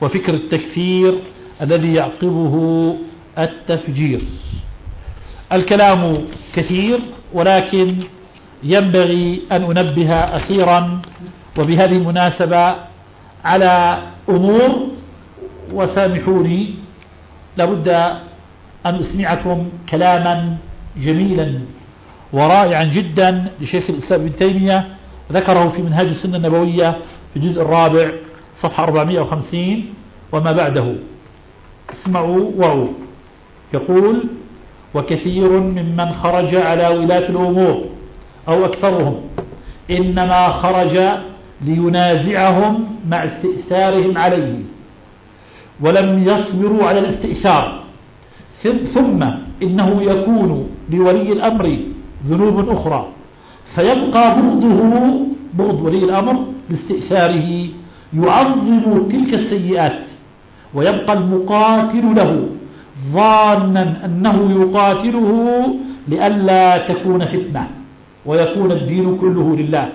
وفكر التكفير الذي يعقبه التفجير. الكلام كثير ولكن ينبغي أن أنبه أخيرا وبهذه المناسبة على أمور وسامحوني. لابد أن أسمعكم كلاما جميلا ورائعا جدا لشيخ الإسلام ابن تيمية ذكره في منهاج السنة النبوية في الجزء الرابع صفحة 450 وما بعده. اسمعوا وعوا يقول وكثير ممن خرج على ولاة الأمور أو أكثرهم. إنما خرج لينازعهم مع استئثارهم عليه. ولم يصبروا على الاستئثار. ثم إنه يكون لولي الأمر ذنوب أخرى. فيبقى بغضه بغض ولي الأمر لاستئثاره. يعظم تلك السيئات. ويبقى المقاتل له. ظانا أنه يقاتله لئلا تكون فتنة. ويكون الدين كله لله.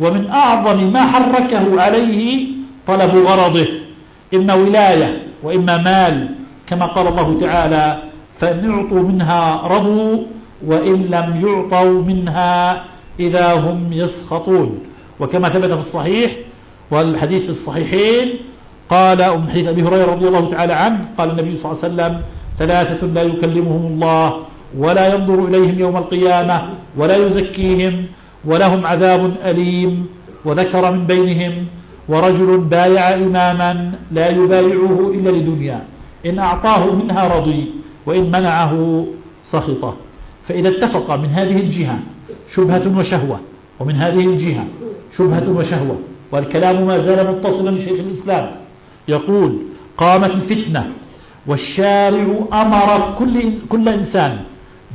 ومن أعظم ما حركه عليه طلب غرضه. إما ولاية وإما مال كما قال الله تعالى فإن يعطوا منها رضوا وإن لم يعطوا منها إذا هم يسخطون. وكما ثبت في الصحيح والحديث في الصحيحين قال أم حديث أبي هريرة رضي الله تعالى عنه قال النبي صلى الله عليه وسلم ثلاثة لا يكلمهم الله ولا ينظر إليهم يوم القيامة ولا يزكيهم ولهم عذاب أليم وذكر من بينهم ورجل بايع إماما لا يبايعه إلا لدنيا. إن أعطاه منها رضي وإن منعه سخطه. فإذا اتفق من هذه الجهة شبهة وشهوة ومن هذه الجهة شبهة وشهوة والكلام ما زال متصلا لشيخ الإسلام. يقول قامت الفتنة والشارع أمر كل كل إنسان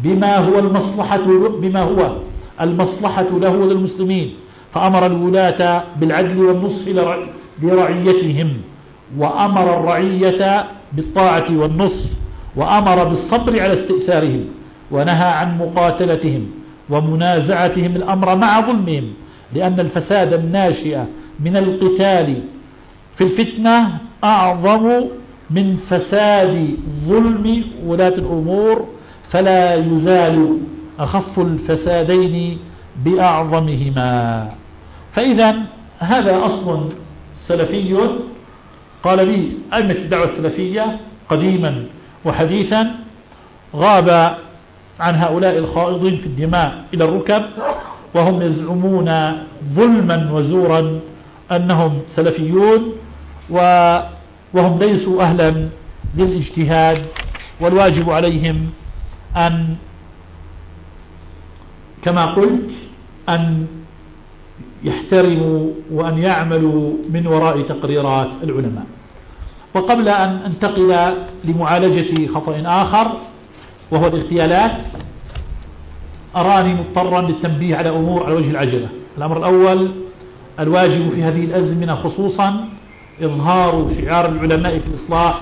بما هو المصلحة بما هو المصلحة له وللمسلمين فأمر الولاة بالعدل والنصف لرعيتهم. وأمر الرعية بالطاعة والنصف وأمر بالصبر على استئثارهم. ونهى عن مقاتلتهم. ومنازعتهم الأمر مع ظلمهم. لأن الفساد الناشئ من القتال في الفتنة أعظم من فساد ظلم ولاة الأمور فلا يزال أخف الفسادين بأعظمهما. فإذا هذا أصل سلفي. قال به أئمة الدعوة السلفية؟ قديما وحديثا. غاب عن هؤلاء الخائضين في الدماء إلى الركب وهم يزعمون ظلما وزورا أنهم سلفيون وهم ليسوا أهلا للإجتهاد والواجب عليهم أن كما قلت أن يحترموا وأن يعملوا من وراء تقريرات العلماء. وقبل أن أنتقل لمعالجة خطأ آخر وهو الاغتيالات أراني مضطرا للتنبيه على أمور على وجه العجلة. الأمر الأول الواجب في هذه الأزمنة خصوصا إظهار شعار العلماء في الإصلاح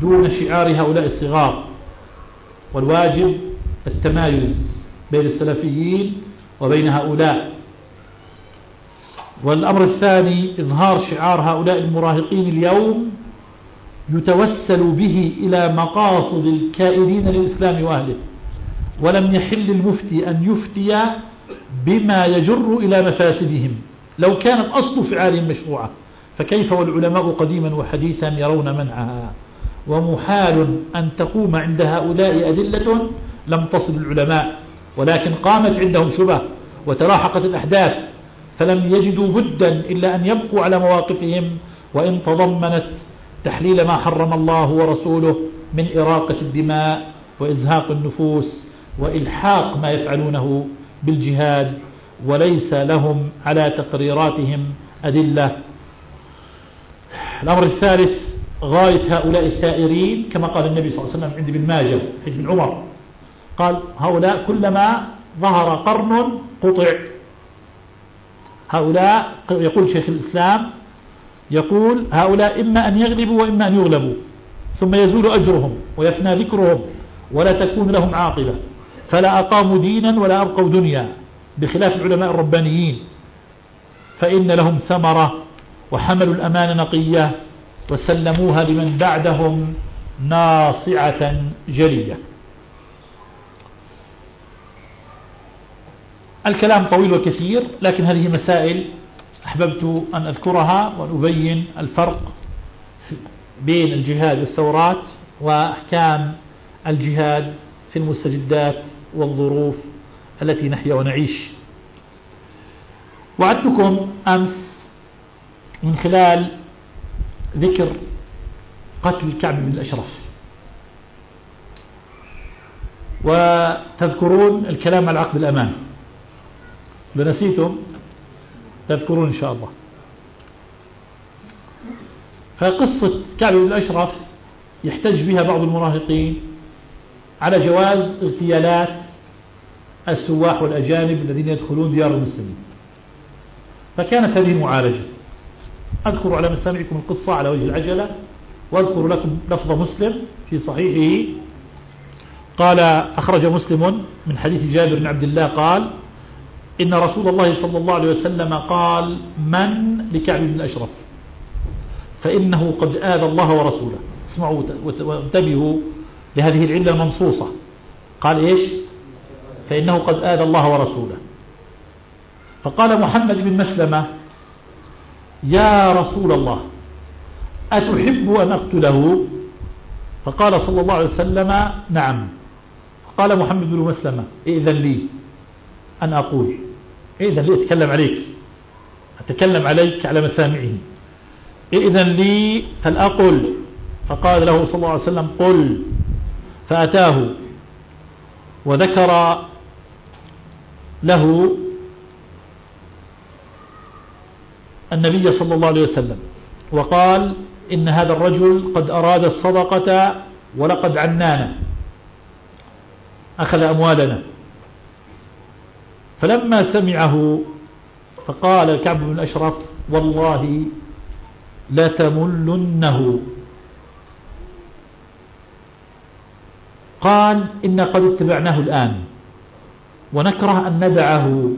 دون شعار هؤلاء الصغار. والواجب التمايز بين السلفيين وبين هؤلاء. والأمر الثاني إظهار شعار هؤلاء المراهقين اليوم يتوسل به إلى مقاصد الكائدين للإسلام وأهله. ولم يحل المفتي أن يفتي بما يجر إلى مفاسدهم. لو كانت أصل فعالهم مشروعة فكيف والعلماء قديما وحديثا يرون منعها؟ ومحال أن تقوم عند هؤلاء أدلة لم تصل العلماء ولكن قامت عندهم شبه وتلاحقت الأحداث فلم يجدوا بدا إلا أن يبقوا على مواقفهم وإن تضمنت تحليل ما حرم الله ورسوله من إراقة الدماء وإزهاق النفوس وإلحاق ما يفعلونه بالجهاد وليس لهم على تقريراتهم أدلة. الأمر الثالث غاية هؤلاء السائرين كما قال النبي صلى الله عليه وسلم عند ابن ماجه حج بن عمر. قال هؤلاء كلما ظهر قرن قطع. هؤلاء يقول شيخ الإسلام يقول هؤلاء إما أن يغلبوا وإما أن يغلبوا ثم يزول أجرهم ويفنى ذكرهم ولا تكون لهم عاقبة فلا أقاموا دينا ولا أبقوا دنيا بخلاف العلماء الربانيين. فإن لهم ثمرة وحملوا الأمان نقية وسلموها لمن بعدهم ناصعة جلية. الكلام طويل وكثير لكن هذه مسائل أحببت أن أذكرها وأن أبين الفرق بين الجهاد والثورات وأحكام الجهاد في المستجدات والظروف التي نحيا ونعيش. وعدتكم أمس من خلال ذكر قتل كعب بن الأشرف وتذكرون الكلام على عقد الأمان لنسيتم تذكرون إن شاء الله. فقصة كعب بن الأشرف يحتج بها بعض المراهقين على جواز اغتيالات السواح والأجانب الذين يدخلون ديار المسلمين. فكانت هذه معالجة. أذكر على مسامعكم القصة على وجه العجلة وأذكر لكم لفظ مسلم في صحيحه. قال أخرج مسلم من حديث جابر بن عبد الله قال إن رسول الله صلى الله عليه وسلم قال من لكعب بن الأشرف فإنه قد آذى الله ورسوله. اسمعوا وانتبهوا لهذه العلة المنصوصة. قال إيش؟ فإنه قد آذى الله ورسوله. فقال محمد بن مسلمة يا رسول الله أتحب أن أقتله؟ فقال صلى الله عليه وسلم نعم. فقال محمد بن مسلمة إذن لي أن أقول. إذن لي أتكلم عليك. أتكلم عليك على مسامعه. إذن لي فلأقل. فقال له صلى الله عليه وسلم قل. فأتاه وذكر له النبي صلى الله عليه وسلم وقال إن هذا الرجل قد أراد الصدقة ولقد عنانا أخذ أموالنا. فلما سمعه فقال كعب بن أشرف والله لتملنه. قال إن قد اتبعناه الآن ونكره أن ندعه.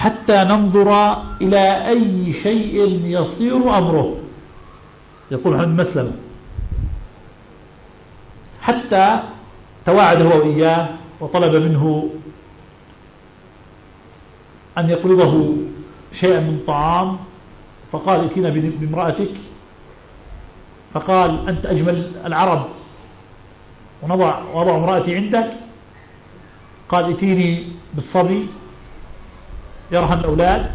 حتى ننظر إلى أي شيء يصير أمره. يقول محمد مسلم حتى تواعد هو وإياه وطلب منه أن يطلبه شيئا من طعام. فقال ائتنا بامرأتك. فقال أنت أجمل العرب. ونضع وضع امرأتي عندك. قال ائتيني بالصبي. يرهن الأولاد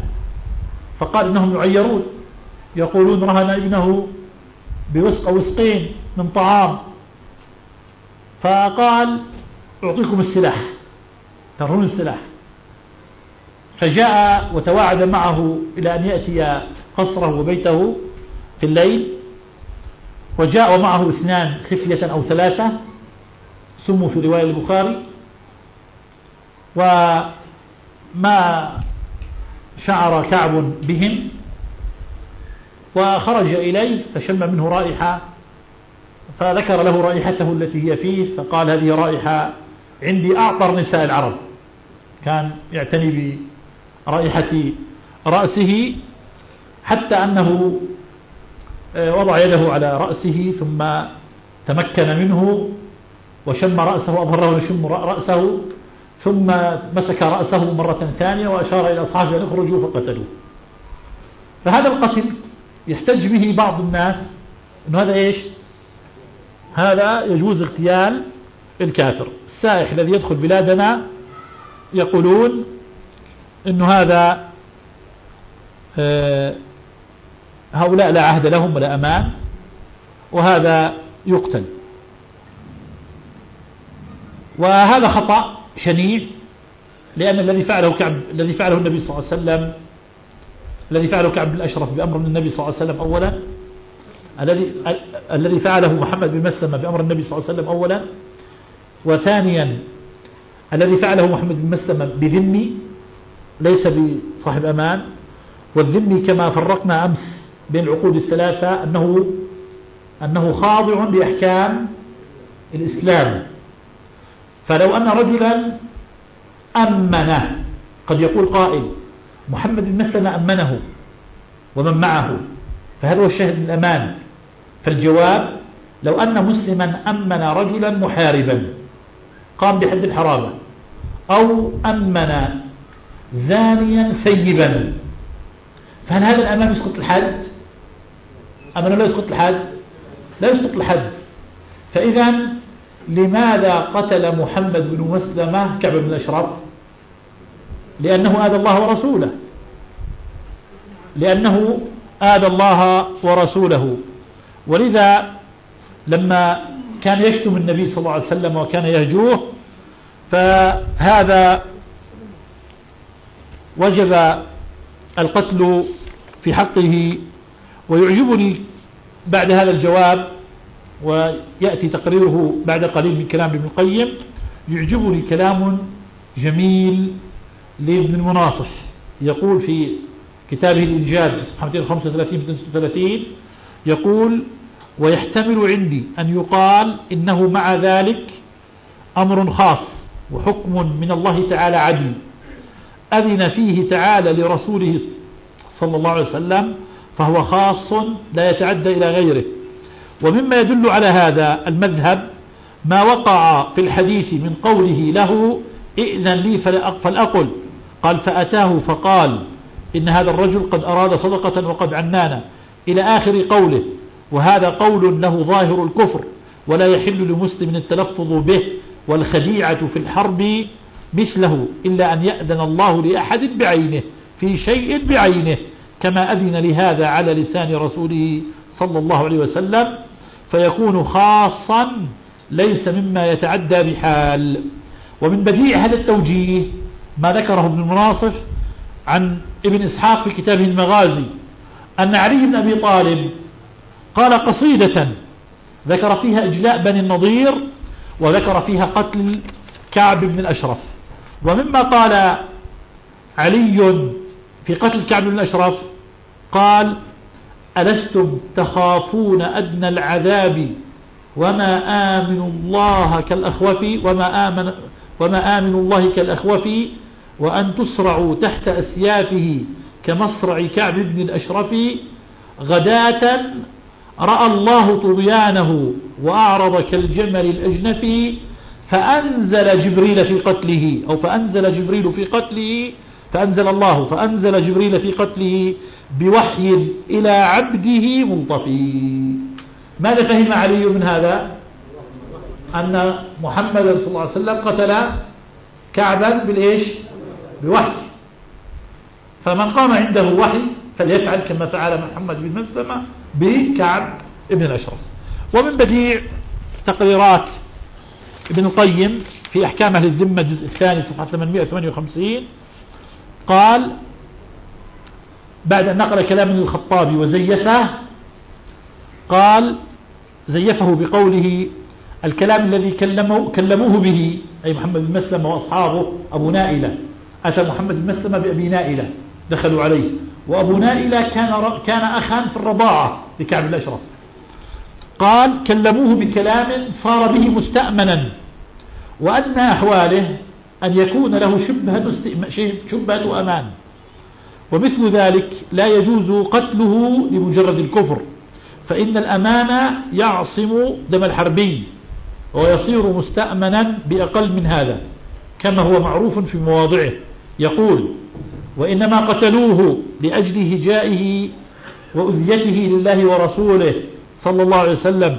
فقال إنهم يعيرون. يقولون رهن ابنه بوسق أو وسقين من طعام. فقال أعطيكم السلاح ترهون السلاح. فجاء وتواعد معه إلى أن يأتي قصره وبيته في الليل وجاء ومعه اثنان خفية أو ثلاثة سموا في رواية البخاري. وما شعر كعب بهم وخرج إليه فشم منه رائحة فذكر له رائحته التي هي فيه فقال هذه رائحة عندي أعطر نساء العرب. كان يعتني برائحة رأسه حتى أنه آه، وضع يده على رأسه ثم تمكن منه وشم رأسه أظهره يشم رأسه ثم مسك رأسه مرة ثانية وأشار إلى أصحابه أن يخرجوا فقتلوه. فهذا القتل يحتج به بعض الناس أنه هذا إيش؟ هذا يجوز اغتيال الكافر. السائح الذي يدخل بلادنا يقولون أنه هذا آه، هؤلاء لا عهد لهم ولا أمان وهذا يقتل. وهذا خطأ شنيع لأن الذي فعله كعب الذي فعله النبي صلى الله عليه وسلم الذي فعله كعب بن الأشرف بأمر من النبي صلى الله عليه وسلم أولا الذي الذي فعله محمد بن مسلمة بأمر النبي صلى الله عليه وسلم أولا وثانيا الذي فعله محمد بن مسلمة بذمي ليس بصاحب أمان والذمي كما فرقنا أمس بين العقود الثلاثة أنه أنه خاضع لأحكام الإسلام. فلو أن رجلا أمنه قد يقول قائل محمد بن مسلمة أمنه ومن معه. فهذا هو الشاهد من الأمان فالجواب لو أن مسلما أمن رجلا محاربا قام بحد الحرابة أو أمن زانيا ثيبا فهل هذا الأمام يسقط الحد؟ أم لا يسقط الحد؟ لا يسقط الحد. فإذا لماذا قتل محمد بن مسلمة كعب بن الأشرف لأنه آذى الله ورسوله. لأنه آذى الله ورسوله. ولذا لما كان يشتم النبي صلى الله عليه وسلم وكان يهجوه فهذا وجب القتل في حقه. ويعجبني بعد هذا الجواب ويأتي تقريره بعد قليل من كلام ابن القيم يعجبني كلام جميل لابن المناصف. يقول في كتابه الإنجاز 235 236 يقول ويحتمل عندي أن يقال إنه مع ذلك أمر خاص وحكم من الله تعالى عدل أذن فيه تعالى لرسوله صلى الله عليه وسلم فهو خاص لا يتعدى إلى غيره. ومما يدل على هذا المذهب ما وقع في الحديث من قوله له إئذن لي فلأقل. قال فأتاه فقال إن هذا الرجل قد أراد صدقة وقد عنانا. إلى آخر قوله وهذا قول له ظاهر الكفر ولا يحل لمسلم التلفظ به والخديعة في الحرب مثله إلا أن يأذن الله لأحد بعينه في شيء بعينه كما أذن لهذا على لسان رسوله صلى الله عليه وسلم فيكون خاصا ليس مما يتعدى بحال. ومن بديع هذا التوجيه ما ذكره ابن المناصف عن ابن إسحاق في كتابه المغازي أن علي بن أبي طالب قال قصيدة ذكر فيها إجلاء بني النضير وذكر فيها قتل كعب بن الأشرف. ومما قال علي في قتل كعب بن الأشرف قال ألستم تخافون أدنى العذاب وما آمن الله كالأخوف وما آمن, وما آمن الله كالأخوف وأن تسرعوا تحت أسيافه كمصرع كعب بن الأشرف غداة رأى الله طغيانه وأعرض كالجمل الأجنف فأنزل جبريل في قتله أو فأنزل جبريل في قتله فأنزل الله فأنزل جبريل في قتله بوحي إلى عبده ملطفي ماذا فهم علي من هذا؟ أن محمد صلى الله عليه وسلم قتل كعبا بالإيش؟ بوحي. فمن قام عنده وحي فليفعل كما فعل محمد بن مسلمة بكعب ابن الأشرف ومن بديع تقريرات ابن القيم في أحكام أهل الذمة الجزء الثاني صفحة 858 قال بعد أن نقل كلام الخطابي وزيفه قال زيفه بقوله الكلام الذي كلموه, كلموه به أي محمد بن مسلم وأصحابه أبو نائلة. أتى محمد بن مسلم بأبي نائلة دخلوا عليه. وأبو نائلة كان, كان أخا في الرضاعة لكعب الأشرف. قال كلموه بكلام صار به مستأمنا. وأدنى أحواله أن يكون له شبهة, شبهة أمان. ومثل ذلك لا يجوز قتله لمجرد الكفر فإن الأمان يعصم دم الحربي ويصير مستأمنا بأقل من هذا كما هو معروف في مواضعه يقول وإنما قتلوه لأجل هجائه وأذيته لله ورسوله صلى الله عليه وسلم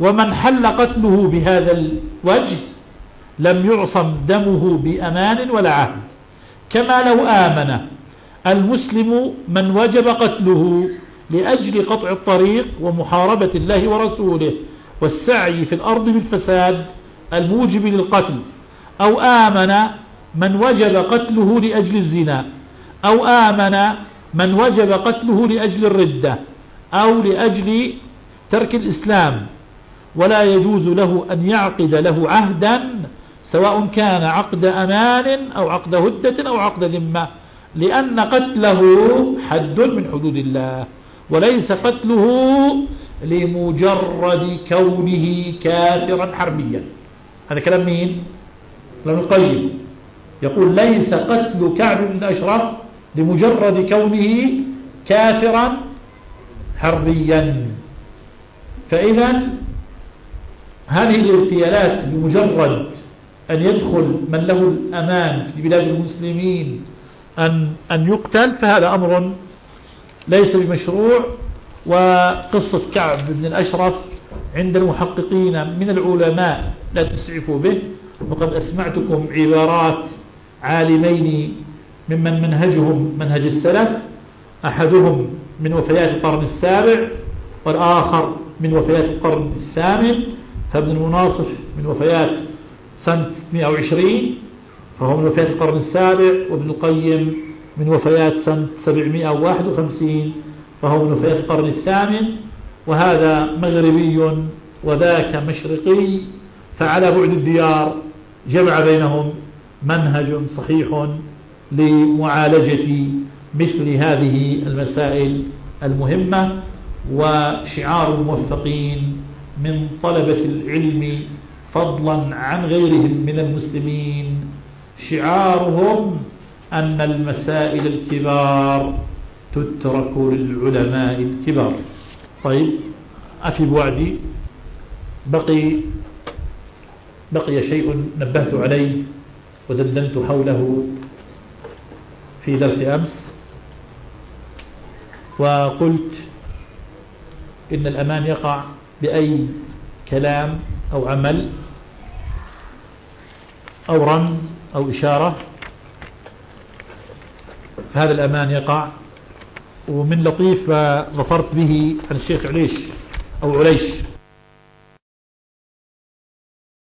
ومن حل قتله بهذا الوجه لم يعصم دمه بأمان ولا عهد كما لو آمن المسلم من وجب قتله لأجل قطع الطريق ومحاربة الله ورسوله والسعي في الأرض بالفساد الموجب للقتل أو آمن من وجب قتله لأجل الزنا أو آمن من وجب قتله لأجل الردة أو لأجل ترك الإسلام ولا يجوز له أن يعقد له عهدا سواء كان عقد أمان أو عقد هدة أو عقد ذمة. لأن قتله حد من حدود الله وليس قتله لمجرد كونه كافرا حربيا. هذا كلام مين؟ لم القيم. يقول ليس قتل كعب بن أشرف لمجرد كونه كافرا حربيا. فإذا هذه الاغتيالات بمجرد أن يدخل من له الأمان في بلاد المسلمين أن, أن يقتل فهذا أمر ليس بمشروع وقصة كعب بن الأشرف عند المحققين من العلماء لا تسعفوا به. وقد أسمعتكم عبارات عالمين ممن منهجهم منهج السلف أحدهم من وفيات القرن السابع والآخر من وفيات القرن الثامن فابن المناصف من وفيات سنة 120 فهو من وفيات القرن السابع وابن القيم من وفيات سنة 751 فهو من وفيات القرن الثامن وهذا مغربي وذاك مشرقي فعلى بعد الديار جمع بينهم منهج صحيح لمعالجة مثل هذه المسائل المهمة وشعار الموفقين من طلبة العلم فضلا عن غيرهم من المسلمين. شعارهم أن المسائل الكبار تترك للعلماء الكبار. طيب أفي بوعدي بقي بقي شيء نبهت عليه ودندنت حوله في درس أمس. وقلت إن الأمان يقع بأي كلام أو عمل أو رمز أو إشارة فهذا الأمان يقع. ومن لطيف ظفرت به الشيخ عليش أو عليش